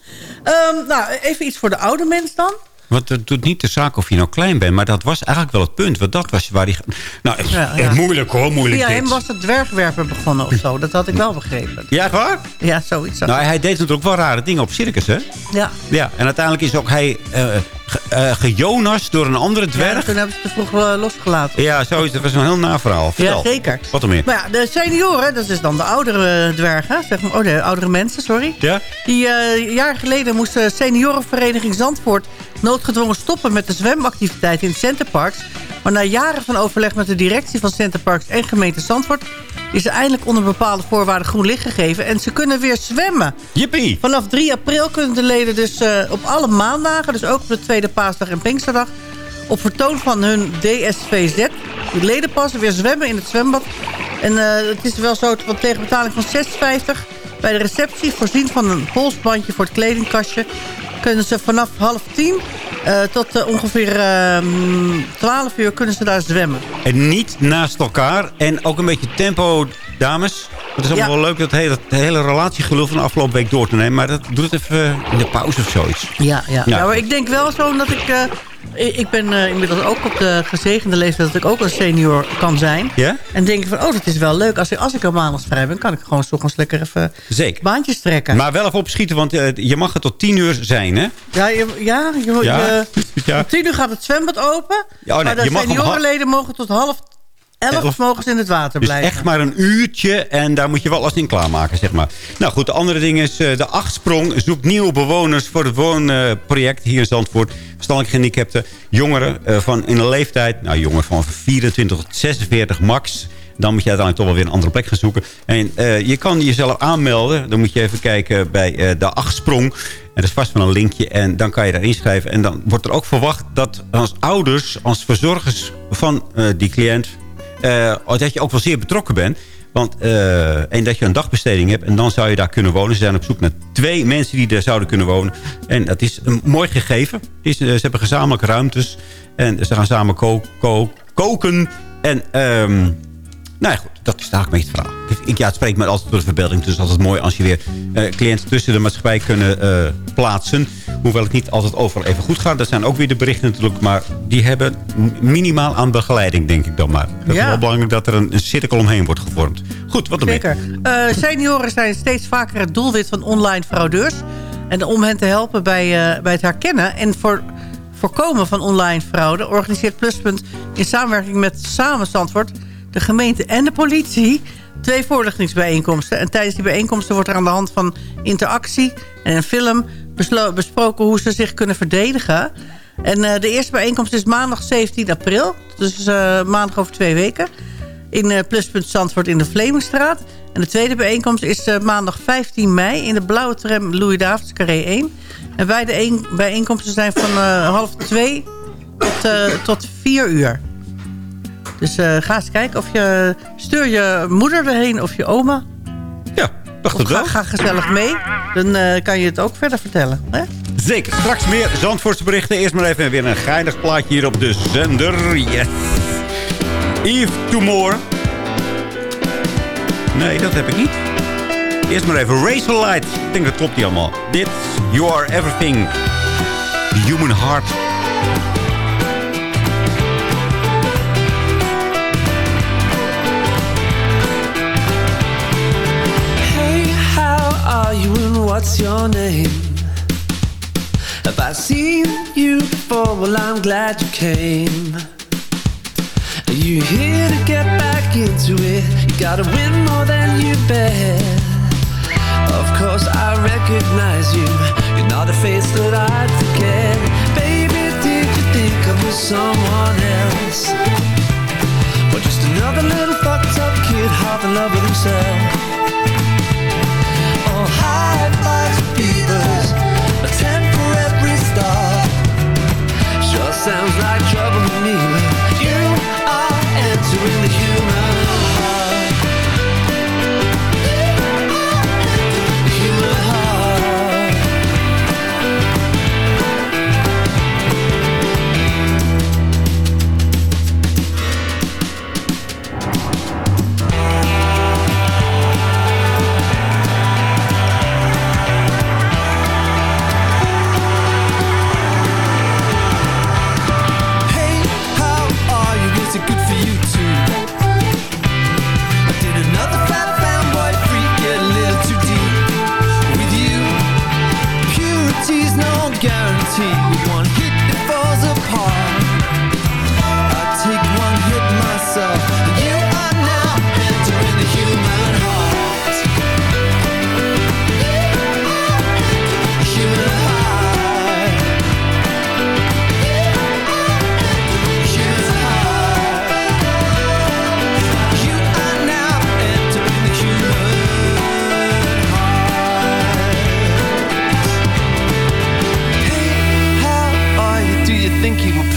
ja. Ehm, nou, even iets voor de oude mens dan. Want het doet niet de zaak of je nou klein bent. Maar dat was eigenlijk wel het punt. Want dat was waar die... Nou, echt, Ja, ja. moeilijk hoor, moeilijk dit. hem was het dwergwerpen begonnen of zo. Dat had ik wel begrepen. Ja, echt waar? Ja, zoiets. Nou, hij deed natuurlijk wel rare dingen op circus, hè? Ja. Ja, en uiteindelijk is ook hij eh ge- eh, gejonas door een andere ja, dwerg. toen hebben ze het te vroeg eh, losgelaten. Ja, zo is het. Dat was een heel na verhaal. Ja, Vertel. zeker. Wat er meer? Maar ja, de senioren, dat is dan de oudere dwergen. Zeg maar, oh, de oudere mensen, sorry. Ja? Die eh jaar geleden moest de seniorenvereniging Zandvoort noodgedwongen stoppen met de zwemactiviteit in Centerparks. Maar na jaren van overleg met de directie van Centerparks en gemeente Zandvoort... is eindelijk onder bepaalde voorwaarden groen licht gegeven. En ze kunnen weer zwemmen. Jippie! Vanaf 3 april kunnen de leden dus eh, op alle maandagen... dus ook op de tweede paasdag en Pinksterdag... op vertoon van hun DSVZ, die ledenpassen, weer zwemmen in het zwembad. En eh, het is wel zo, want tegen betaling van 6,50... bij de receptie, voorzien van een polsbandje voor het kledingkastje... kunnen ze vanaf half tien eh, tot eh, ongeveer eh, 12 uur kunnen ze daar zwemmen. En niet naast elkaar. En ook een beetje tempo, dames. Het is allemaal Ja. wel leuk dat hele, het hele relatiegelul van de afgelopen week door te nemen. Maar dat doe het even in de pauze of zoiets. Ja, ja. Ja. Maar ik denk wel zo dat ik... eh, ik ben eh, inmiddels ook op de gezegende leeftijd... dat ik ook een senior kan zijn. Ja? En denk ik van, oh, dat is wel leuk. Als ik, als ik op maandag vrij ben, kan ik gewoon 's ochtends lekker even Zeker. baantjes trekken. Maar wel even opschieten, want eh, je mag er tot tien uur zijn, hè? Ja, je, ja, je, Ja. je- Ja. om tien uur gaat het zwembad open. Ja, oh nee, maar de je mag om seniorenleden mogen tot half elf, Elf. mogen ze in het water Dus blijven. echt maar een uurtje en daar moet je wel alles in klaarmaken, zeg maar. Nou goed, de andere ding is eh, de achtsprong zoekt nieuwe bewoners voor het woonproject hier in Zandvoort. Verstandelijk gehandicapten, jongeren eh, van in een leeftijd, nou jongeren van 24 tot 46 max. Dan moet je uiteindelijk toch wel weer een andere plek gaan zoeken. En eh, je kan jezelf aanmelden. Dan moet je even kijken bij de achtsprong. En dat is vast wel een linkje. En dan kan je daar inschrijven. En dan wordt er ook verwacht dat als ouders, als verzorgers van die cliënt... eh, dat je ook wel zeer betrokken bent. Want, eh, en dat je een dagbesteding hebt. En dan zou je daar kunnen wonen. Ze zijn op zoek naar twee mensen die daar zouden kunnen wonen. En dat is een mooi gegeven. Eh, ze hebben gezamenlijke ruimtes. En ze gaan samen ko- ko- koken. En... ehm, nou ja, goed, dat is eigenlijk beetje het verhaal. Ik, ja, het spreekt me altijd door de verbeelding. Dus altijd mooi als je weer cliënten tussen de maatschappij kunnen plaatsen. Hoewel het niet altijd overal even goed gaat. Dat zijn ook weer de berichten natuurlijk. Maar die hebben minimaal aan begeleiding, denk ik dan maar. Het is Ja. wel belangrijk dat er een, een cirkel omheen wordt gevormd. Goed, wat ermee? Zeker. Eh, senioren zijn steeds vaker het doelwit van online fraudeurs. En om hen te helpen bij, eh, bij het herkennen en voor voorkomen van online fraude... organiseert Pluspunt in samenwerking met Samen Zandvoort... de gemeente en de politie twee voorlichtingsbijeenkomsten. En tijdens die bijeenkomsten wordt er aan de hand van interactie en een film... besproken hoe ze zich kunnen verdedigen... En eh, de eerste bijeenkomst is maandag 17 april. Dus maandag over twee weken in eh, Pluspunt Zandvoort in de Vlemingstraat. En de tweede bijeenkomst is maandag 15 mei in de blauwe tram Louis Davids Carré 1. En beide een- bijeenkomsten zijn van half twee tot, tot vier uur. Dus ga eens kijken of je... Stuur je moeder erheen of je oma. Dacht of ga, gezellig mee. Dan eh, kan je het ook verder vertellen. Hè? Zeker. Straks meer Zandvoortse berichten. Eerst maar even weer een geinig plaatje hier op de zender. Yes. Eve Tomorrow. Nee, dat heb ik niet. Eerst maar even Razorlight. Ik denk dat klopt die allemaal. Dit, You Are Everything. The Human Heart. Are you and what's your name? Have I seen you before? Well, I'm glad you came. Are you here to get back into it? You gotta win more than you bet. Of course, I recognize you. You're not a face that I'd forget. Baby, did you think I was someone else? Or just another little fucked up kid half in love with himself? Sounds like trouble to me,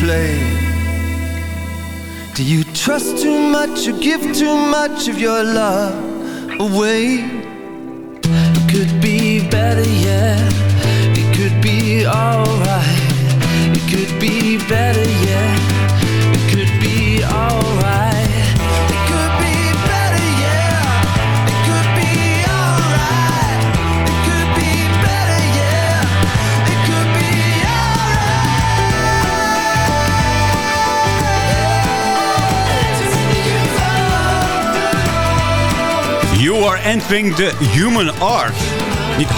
play? Do you trust too much or give too much of your love away? It could be better, yeah. It could be alright. It could be better, yeah. Entering the human art. Niet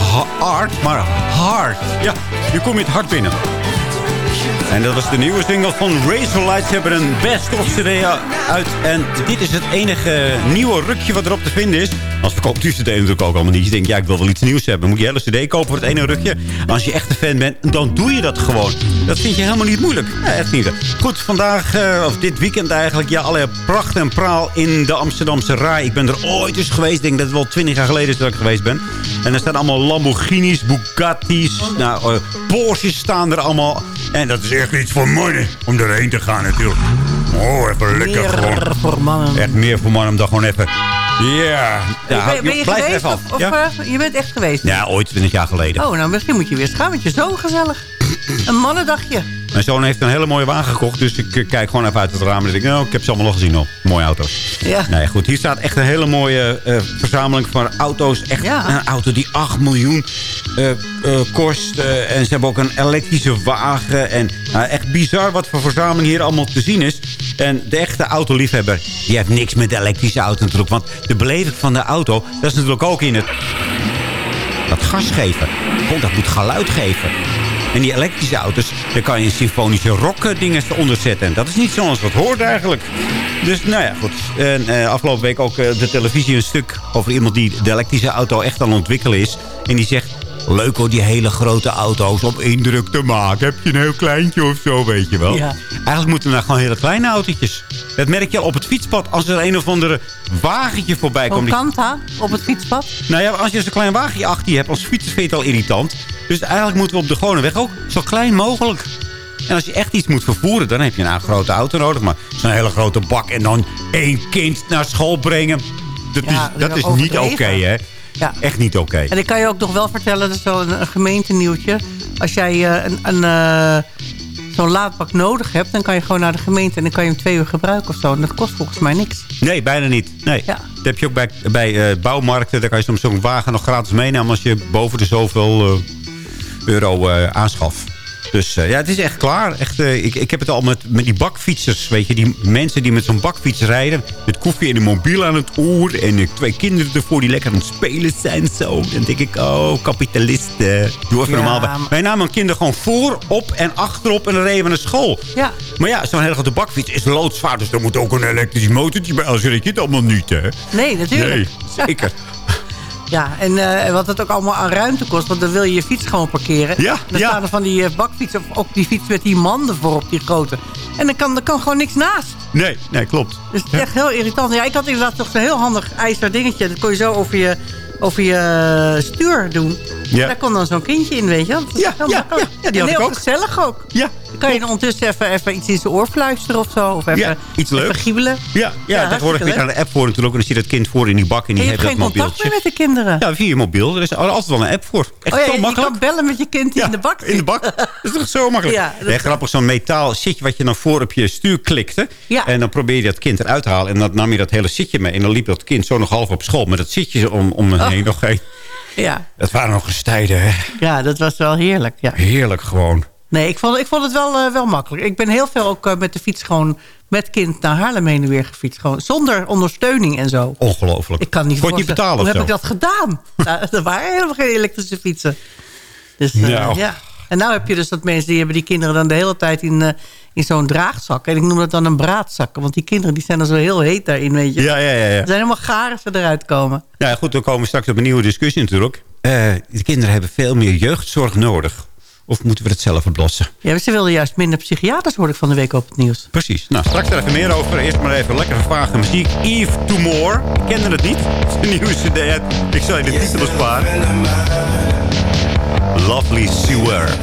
art, maar hard. Ja, nu kom je het hart binnen. En dat was de nieuwe single van Razorlight. Ze hebben een best of CD uit. En dit is het enige nieuwe rukje wat erop te vinden is. Als verkoopt u CD natuurlijk ook allemaal niet. Je denkt, ja, ik wil wel iets nieuws hebben. Moet je hele CD kopen voor het ene rukje. Als je echt een fan bent, dan doe je dat gewoon. Dat vind je helemaal niet moeilijk. Ja, echt niet. Goed, vandaag, eh, of dit weekend eigenlijk... ja, alle pracht en praal in de Amsterdamse Rai. Ik ben er ooit eens geweest. Ik denk dat het wel twintig jaar geleden is dat ik geweest ben. En er staan allemaal Lamborghinis, Bugattis... Nou, eh, Porsches staan er allemaal. En dat is echt iets voor mannen om erheen te gaan natuurlijk. Oh, even lekker Meer gewoon. voor mannen. Echt meer voor mannen om dan gewoon even... Ja. ben, je blijf geweest of, of ja? eh, je bent echt geweest? ja, ooit 20 jaar geleden. Oh, nou misschien moet je weer gaan, want je zo gezellig. Een mannendagje. Mijn zoon heeft een hele mooie wagen gekocht. Dus ik eh, kijk gewoon even uit het raam. En denk, nou, ik heb ze allemaal al gezien al. Mooie auto's. Ja. Nee, goed. Hier staat echt een hele mooie eh, verzameling van auto's. Echt Ja. een auto die 8 miljoen eh, kost. en ze hebben ook een elektrische wagen. En nou, echt bizar wat voor verzameling hier allemaal te zien is. En de echte autoliefhebber, die heeft niks met de elektrische auto natuurlijk. Want de beleving van de auto, dat is natuurlijk ook in het... Dat gas geven. Oh, dat moet geluid geven. En die elektrische auto's, daar kan je symfonische rock dingen onder zetten. En dat is niet zoals wat hoort eigenlijk. Dus nou ja, goed. En eh, afgelopen week ook eh, de televisie een stuk over iemand die de elektrische auto echt aan het ontwikkelen is. En die zegt, leuk hoor, die hele grote auto's om indruk te maken. Heb je een heel kleintje of zo, weet je wel. Ja. Eigenlijk moeten we nou gewoon hele kleine autootjes. Dat merk je al op het fietspad als er een of andere wagentje voorbij komt. Van Die- Kanta op het fietspad. nou ja, als je zo'n klein wagentje achter je hebt als fietser vind je het al irritant. Dus eigenlijk moeten we op de gewone weg ook zo klein mogelijk. En als je echt iets moet vervoeren, dan heb je een grote auto nodig. Maar zo'n hele grote bak en dan één kind naar school brengen. Dat Ja, is, dat is niet oké, hè? Ja. Echt niet oké. En ik kan je ook nog wel vertellen, dat is een, een gemeentenieuwtje. Als jij eh, een, een, eh, zo'n laadbak nodig hebt, dan kan je gewoon naar de gemeente... en dan kan je hem twee uur gebruiken of zo. En dat kost volgens mij niks. Nee, bijna niet. Nee. Ja. Dat heb je ook bij, bij eh, bouwmarkten. Daar kan je soms zo'n wagen nog gratis meenemen... als je boven de zoveel eh, euro eh aanschaft. Dus eh, ja, het is echt klaar. Echt, eh, ik, ik heb het al met, met die bakfietsers. Weet je, die mensen die met zo'n bakfiets rijden. Met koffie en een mobiel aan het oor. En twee kinderen ervoor die lekker aan het spelen zijn. Zo. Dan denk ik, oh, kapitalisten. Doe even Ja, normaal. maar- Wij namen een kinder gewoon voor, op en achterop. En dan reden we naar school. Ja. Maar ja, zo'n hele grote bakfiets is loodzwaar. Dus er moet ook een elektrisch motortje bij. Als je allemaal niet, hè? Nee, natuurlijk. Nee, zeker. Ja, en eh, wat het ook allemaal aan ruimte kost. Want dan wil je je fiets gewoon parkeren. Ja, En dan ja. staan er van die eh, bakfietsen, of ook die fiets met die manden voorop, die grote. En dan kan er kan gewoon niks naast. Nee, nee, klopt. Dus het is echt heel irritant. Ja, ik had inderdaad toch zo'n heel handig ijzer dingetje. Dat kon je zo over je, over je eh, stuur doen. Ja. Daar kon dan zo'n kindje in, weet je wel. Dat Ja, ja, ja, ja, die en had ik heel gezellig ook. Ja. Kan je ondertussen even, even iets in zijn oor fluisteren of zo. Of even, Ja, iets even leuks. giebelen. Ja, ja, Ja, tegenwoordig heb je daar een app voor natuurlijk. En dan zit dat kind voor in die bak en En die je heeft hebt dat geen contact mobieltje. meer met de kinderen. Ja, via je mobiel. Er is altijd wel een app voor. Echt oh ja, zo je makkelijk. kan bellen met je kind die in de bak In de bak. Dat is toch zo makkelijk? Ja, Nee, grappig, zo'n metaal zitje wat je dan voor op je stuur klikte. Ja. En dan probeer je dat kind eruit te halen. En dan nam je dat hele zitje mee. En dan liep dat kind zo nog half op school. Met dat zitje om, om me Oh. heen nog heen. Ja. Dat waren nog eens tijden, hè. ja, dat was wel heerlijk. Ja. Heerlijk gewoon. Nee, ik vond, ik vond het wel, eh, wel makkelijk. Ik ben heel veel ook eh, met de fiets gewoon met kind naar Haarlem heen en weer gefietst. Gewoon zonder ondersteuning en zo. Ongelooflijk. Ik kan niet Kon je niet voorstellen- betalen Hoe heb ik dat gedaan? nou, er waren helemaal geen elektrische fietsen. Dus eh, Nou. ja. En nou heb je dus dat mensen die hebben die kinderen dan de hele tijd in, in zo'n draagzak. En ik noem dat dan een braadzak. Want die kinderen die zijn dan zo heel heet daarin, weet je. Ja, ja, ja. ja. Ze zijn helemaal gaar als ze eruit komen. Ja, goed, dan komen we straks op een nieuwe discussie natuurlijk. De kinderen hebben veel meer jeugdzorg nodig. Of moeten we het zelf oplossen? Ja, ze wilden juist minder psychiaters, hoorde ik van de week op het nieuws. Precies. Nou, straks er even meer over. Eerst maar even lekkere vage muziek. Eve to More. Ik kende het niet. Het is een nieuwe cd. uit. Ik zal je de titel besparen. Lovely Sewer.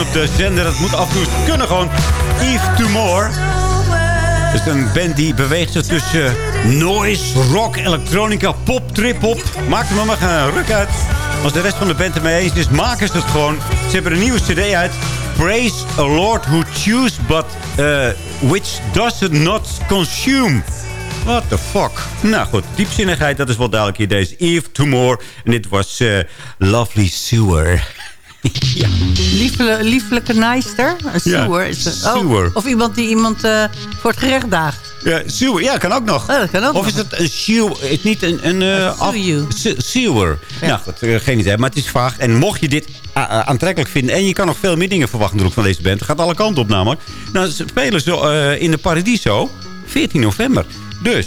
Op de zender. Dat moet af en toe kunnen gewoon. Eve Tumor. Het is een band die beweegt zich tussen noise, rock, elektronica, pop, trip-hop. Maakt er maar geen ruk uit. Als de rest van de band het mee eens is, maken ze het gewoon. Ze hebben een nieuwe cd uit. Praise a Lord who choose, but uh, which does not consume. What the fuck? Nou goed, diepzinnigheid, dat is wel duidelijk hier. Deze Eve Tumor. En dit was eh, Lovely Sewer. ja. Liefle, lieflijke nijster. Een Ja, sewer. is het. Oh, sewer. of iemand die iemand eh, voor het gerecht daagt. Ja, sewer. Ja, kan ook nog. Oh, dat kan ook of nog. is het een sewer? Is niet een... een eh, af- se- sewer. Nou goed, eh, geen idee. Maar het is vaag. En mocht je dit aantrekkelijk vinden... en je kan nog veel meer dingen verwachten natuurlijk van deze band. Het gaat alle kanten op namelijk. Nou, ze spelen zo eh, in de Paradiso. 14 november. Dus...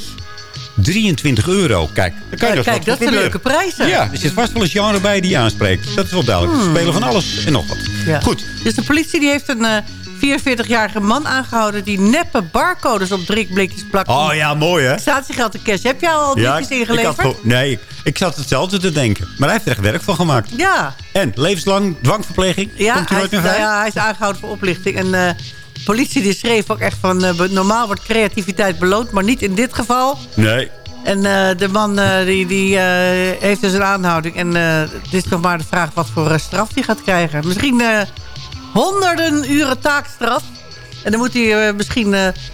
23 euro. Kijk, dan kan je Ja, kijk, dat zijn leuke prijzen. Ja, er zit vast wel een genre bij die je aanspreekt. Dat is wel duidelijk. Ze Hmm. spelen van alles en nog wat. Ja. Goed. Dus de politie die heeft een eh 44-jarige man aangehouden... die neppe barcodes op drinkblikjes plakt. Oh ja, mooi hè? Statiegeld en cash. Heb jij al blikjes ik, ik had ingeleverd? nee, ik, ik zat hetzelfde te denken. Maar hij heeft er echt werk van gemaakt. Ja. En levenslang dwangverpleging? Ja, Komt hij nooit is, meer ja, hij is aangehouden voor oplichting. En eh politie die schreef ook echt van... eh, normaal wordt creativiteit beloond, maar niet in dit geval. Nee. En eh, de man eh, die, die heeft dus een aanhouding. En het is nog maar de vraag wat voor straf hij gaat krijgen. Misschien honderden uren taakstraf. En dan moet hij misschien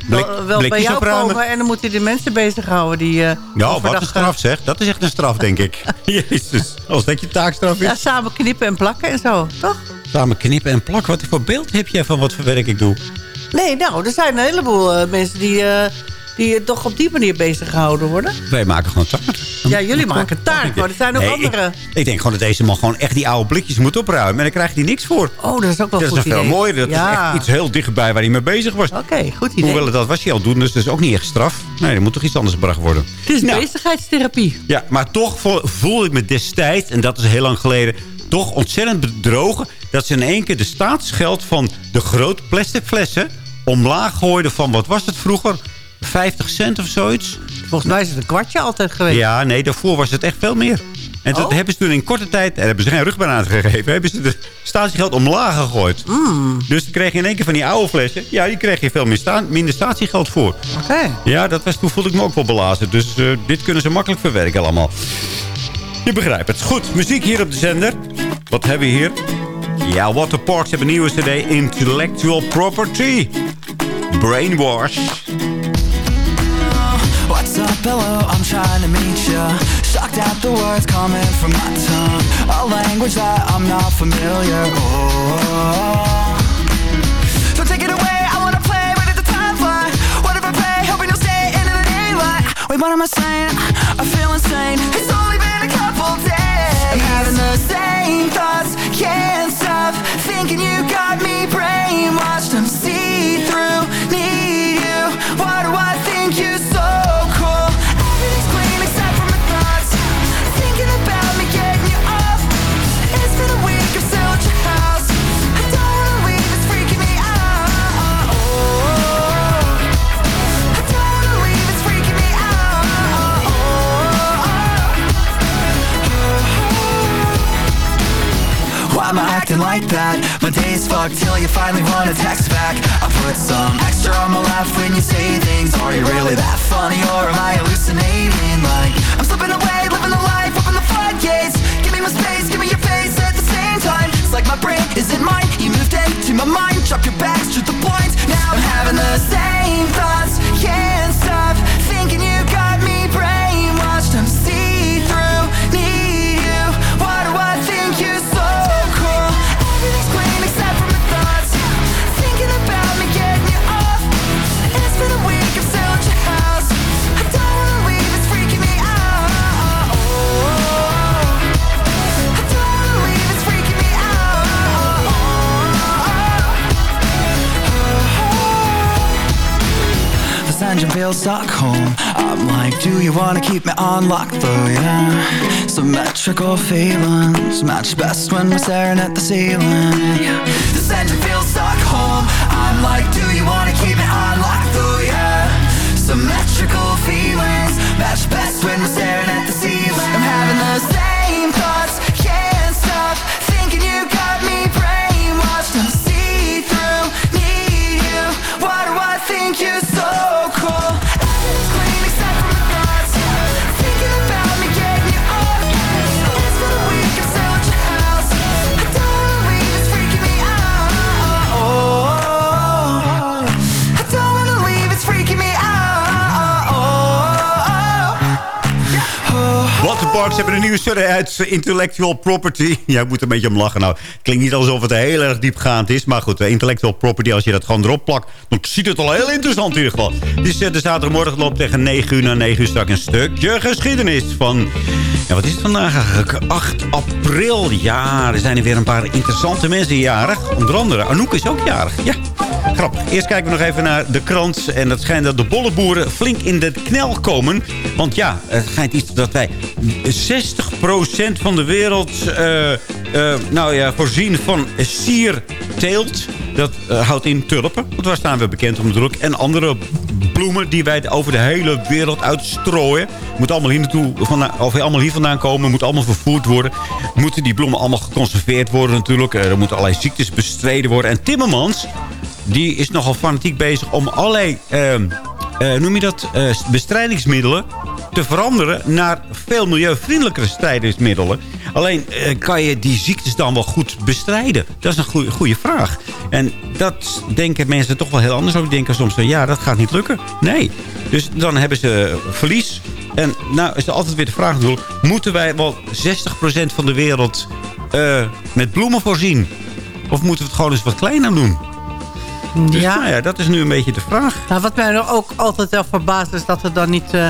wel, wel bij jou opruimen. komen. En dan moet hij de mensen bezighouden die... Ja, wat een straf zeg. Dat is echt een straf, denk ik. Jezus. Als dat je taakstraf is. Ja, samen knippen en plakken en zo, toch? Samen knippen en plakken. Wat voor beeld heb jij van wat voor werk ik doe? Nee, nou, er zijn een heleboel eh, mensen die, eh, die toch op die manier bezig gehouden worden. Wij maken gewoon taart. Ja, jullie maken taart, maar er zijn ook Nee, andere. Ik, ik denk gewoon dat deze man gewoon echt die oude blikjes moet opruimen. En dan krijgt hij niks voor. Oh, dat is ook wel Dat een is goed nog veel mooier. Dat ja. is echt iets heel dichtbij waar hij mee bezig was. Oké, goed idee. Hoewel dat was hij al doen, dus dat is ook niet echt straf. Nee, er moet toch iets anders gebracht worden. Het is Nou. bezigheidstherapie. Ja, maar toch vo- voelde ik me destijds, en dat is heel lang geleden... toch ontzettend bedrogen dat ze in één keer de staatsgeld van de grote plastic flessen... omlaag gooiden van, wat was het vroeger? 50 cent of zoiets? Volgens mij is het een kwartje altijd geweest. Ja, nee, daarvoor was het echt veel meer. En dat Oh. hebben ze toen in korte tijd, daar hebben ze geen rugbaan aan gegeven... hebben ze de statiegeld omlaag gegooid. Mm. Dus dan kreeg je in één keer van die oude flessen... ja, die kreeg je veel meer sta minder statiegeld voor. Oké. Ja, dat was, toen voelde ik me ook wel belazen. Dus eh, dit kunnen ze makkelijk verwerken allemaal. Je begrijpt het. Goed, muziek hier op de zender. Wat hebben we hier? Ja, Waterparks hebben een nieuwe cd. Intellectual Property. Brainwash. What's up, hello, I'm trying to meet ya Shocked at the words coming from my tongue A language that I'm not familiar oh. So take it away, I wanna play? What if I pray, hoping you'll stay into the daylight Wait, what am I saying? I feel insane It's only been a couple days you got like that? My day's fucked till you finally wanna text back. I put some extra on my laugh when you say things. Are you really that funny or am I hallucinating? Like, I'm slipping away, living the life, open the floodgates. Give me my space, give me your face at the same time. It's like my brain isn't mine, you moved into my mind Drop your bags, shoot the blinds, now I'm having the same thoughts. Can't stop thinking you got me brainwashed. I'm see-through, Stockholm I'm like, do you wanna keep me on lock though, yeah. Symmetrical feelings Match best when we're staring at the ceiling. Yeah. Los Angeles, Stockholm I'm like, do you wanna keep me on lock though, yeah. Symmetrical feelings Match best when we're staring Ze hebben een nieuwe serie uit Intellectual Property. Ja, ik moet een beetje om lachen. Nou, klinkt niet alsof het heel erg diepgaand is. Maar goed, Intellectual Property, als je dat gewoon erop plakt... dan ziet het al heel interessant in ieder geval. Dus de zaterdagmorgen loopt tegen 9 uur naar 9 uur straks een stukje geschiedenis van... Ja, wat is het vandaag eigenlijk? 8 april. Ja, er zijn er weer een paar interessante mensen jarig. Onder andere, Anouk is ook jarig. Ja, grappig. Eerst kijken we nog even naar de krant. En dat schijnt dat de bolleboeren flink in de knel komen. Want ja, het schijnt iets dat wij 60% van de wereld... Uh, nou ja, voorzien van sierteelt. Dat uh, houdt in tulpen. Want waar staan we bekend om natuurlijk. En andere bloemen die wij over de hele wereld uitstrooien. Moet allemaal hier, naartoe, vandaan, of allemaal hier vandaan komen. Moet allemaal vervoerd worden. Moeten die bloemen allemaal geconserveerd worden natuurlijk. er moeten allerlei ziektes bestreden worden. En Timmermans, die is nogal fanatiek bezig om allerlei... noem je dat? bestrijdingsmiddelen te veranderen naar veel milieuvriendelijkere strijdingsmiddelen. Alleen eh, kan je die ziektes dan wel goed bestrijden? Dat is een goede, goede vraag. En dat denken mensen toch wel heel anders over. Die denken soms van ja, dat gaat niet lukken. Nee. Dus dan hebben ze verlies. En nou is er altijd weer de vraag natuurlijk. Moeten wij wel 60% van de wereld uh, met bloemen voorzien? Of moeten we het gewoon eens wat kleiner doen? Dus, ja. Nou ja, dat is nu een beetje de vraag. Nou, wat mij er ook altijd wel verbaast is dat er dan niet... Uh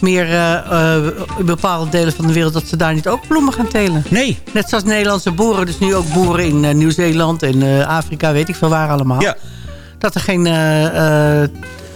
meer uh, in bepaalde delen van de wereld... dat ze daar niet ook bloemen gaan telen. Nee. Net zoals Nederlandse boeren. Dus nu ook boeren in uh, Nieuw-Zeeland en uh, Afrika, weet ik veel waar allemaal. Ja. Dat er geen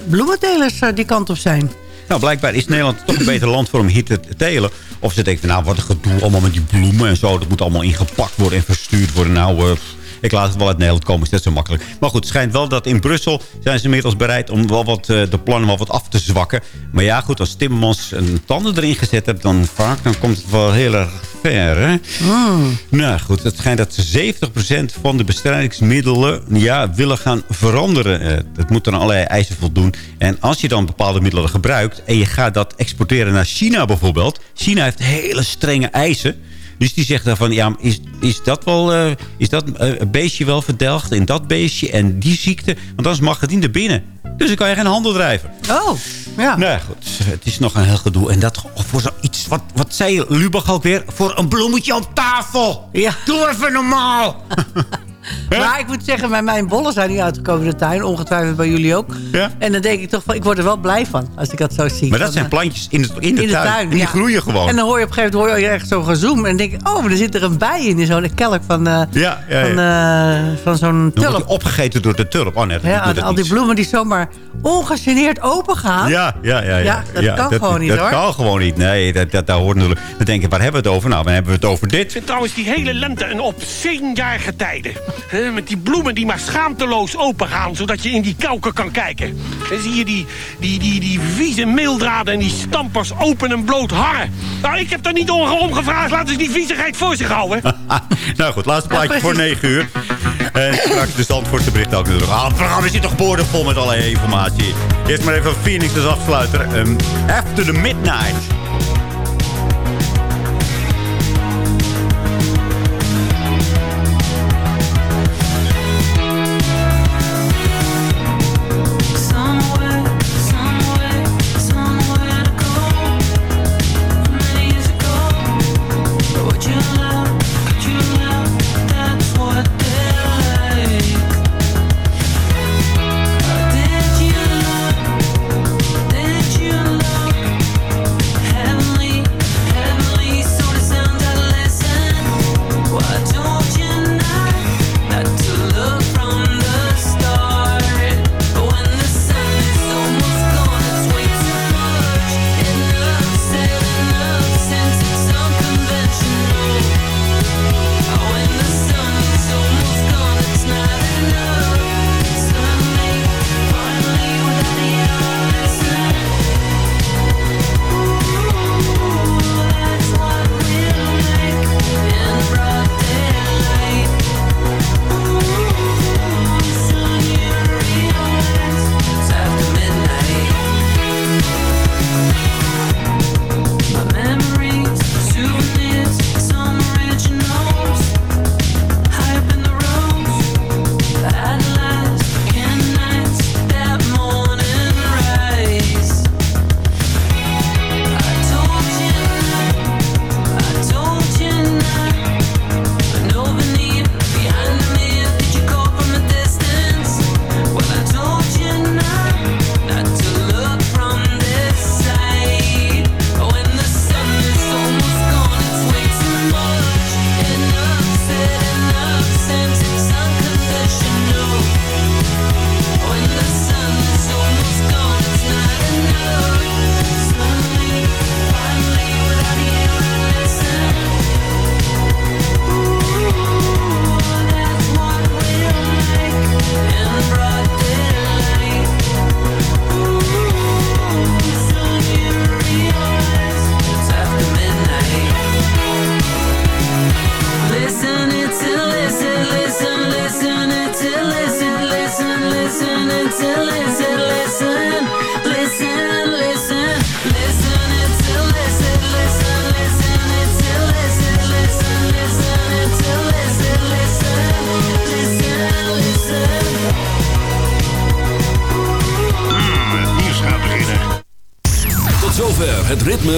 bloementelers die kant op zijn. Nou, blijkbaar is Nederland toch een beter land voor om hier te telen. Of ze denken, nou, wat een gedoe allemaal met die bloemen en zo. Dat moet allemaal ingepakt worden en verstuurd worden. Nou, ik laat het wel uit Nederland komen, is net zo makkelijk. Maar goed, het schijnt wel dat in Brussel zijn ze inmiddels bereid om wel wat, uh, de plannen wel wat af te zwakken. Maar ja, goed, als Timmermans een tanden erin gezet hebt, dan vaak dan komt het wel heel erg ver, hè? Mm. Nou goed, het schijnt dat 70% van de bestrijdingsmiddelen ja, willen gaan veranderen. Uh, het moet dan allerlei eisen voldoen. En als je dan bepaalde middelen gebruikt en je gaat dat exporteren naar China bijvoorbeeld. China heeft hele strenge eisen. Dus die zegt dan van, ja, is, is dat wel, uh, is dat uh, beestje wel verdelgd in dat beestje en die ziekte? Want anders mag het niet naar binnen. Dus dan kan je geen handel drijven. Oh, ja. Nou goed, het is nog een heel gedoe. En dat voor zoiets, wat, wat zei Lubach ook weer? Voor een bloemetje op tafel. Ja. Doe even normaal. Maar ik moet zeggen, mijn, mijn bollen zijn niet uitgekomen in de tuin. Ongetwijfeld bij jullie ook. Ja? En dan denk ik toch van, ik word er wel blij van. Als ik dat zo zie. Maar dat zijn plantjes in de, in de, in de tuin. tuin. En die ja. groeien gewoon. En dan hoor je op een gegeven moment hoor je echt zo'n gezoom. En dan denk ik, oh, maar er zit er een bij in. Zo'n kelk van, uh, ja, ja, van, uh, van zo'n tulp. opgegeten door de tulp. Oh nee, dat ja, al die bloemen die zomaar ongegeneerd open gaan. Ja, ja, ja. ja. ja dat kan gewoon niet dat hoor. Dat kan gewoon niet. Nee, dat, dat, daar hoort natuurlijk... Dan denk ik, waar hebben we het over? Nou, dan hebben we het over dit. Ik vind trouwens die hele lente een opzienjarige tijden. Met die bloemen die maar schaamteloos opengaan... zodat je in die kauken kan kijken. En zie je die, die, die, die vieze meeldraden en die stampers open en bloot hangen. Nou, ik heb er niet om gevraagd. Laten ze die viezigheid voor zich houden. nou goed, laatste plaatje voor 9 uur. En straks de Zandvoortse bericht ook natuurlijk. Ah, het programma zit toch boordevol met allerlei informatie. Eerst maar even Phoenix als afsluiter. Um, After the Midnight.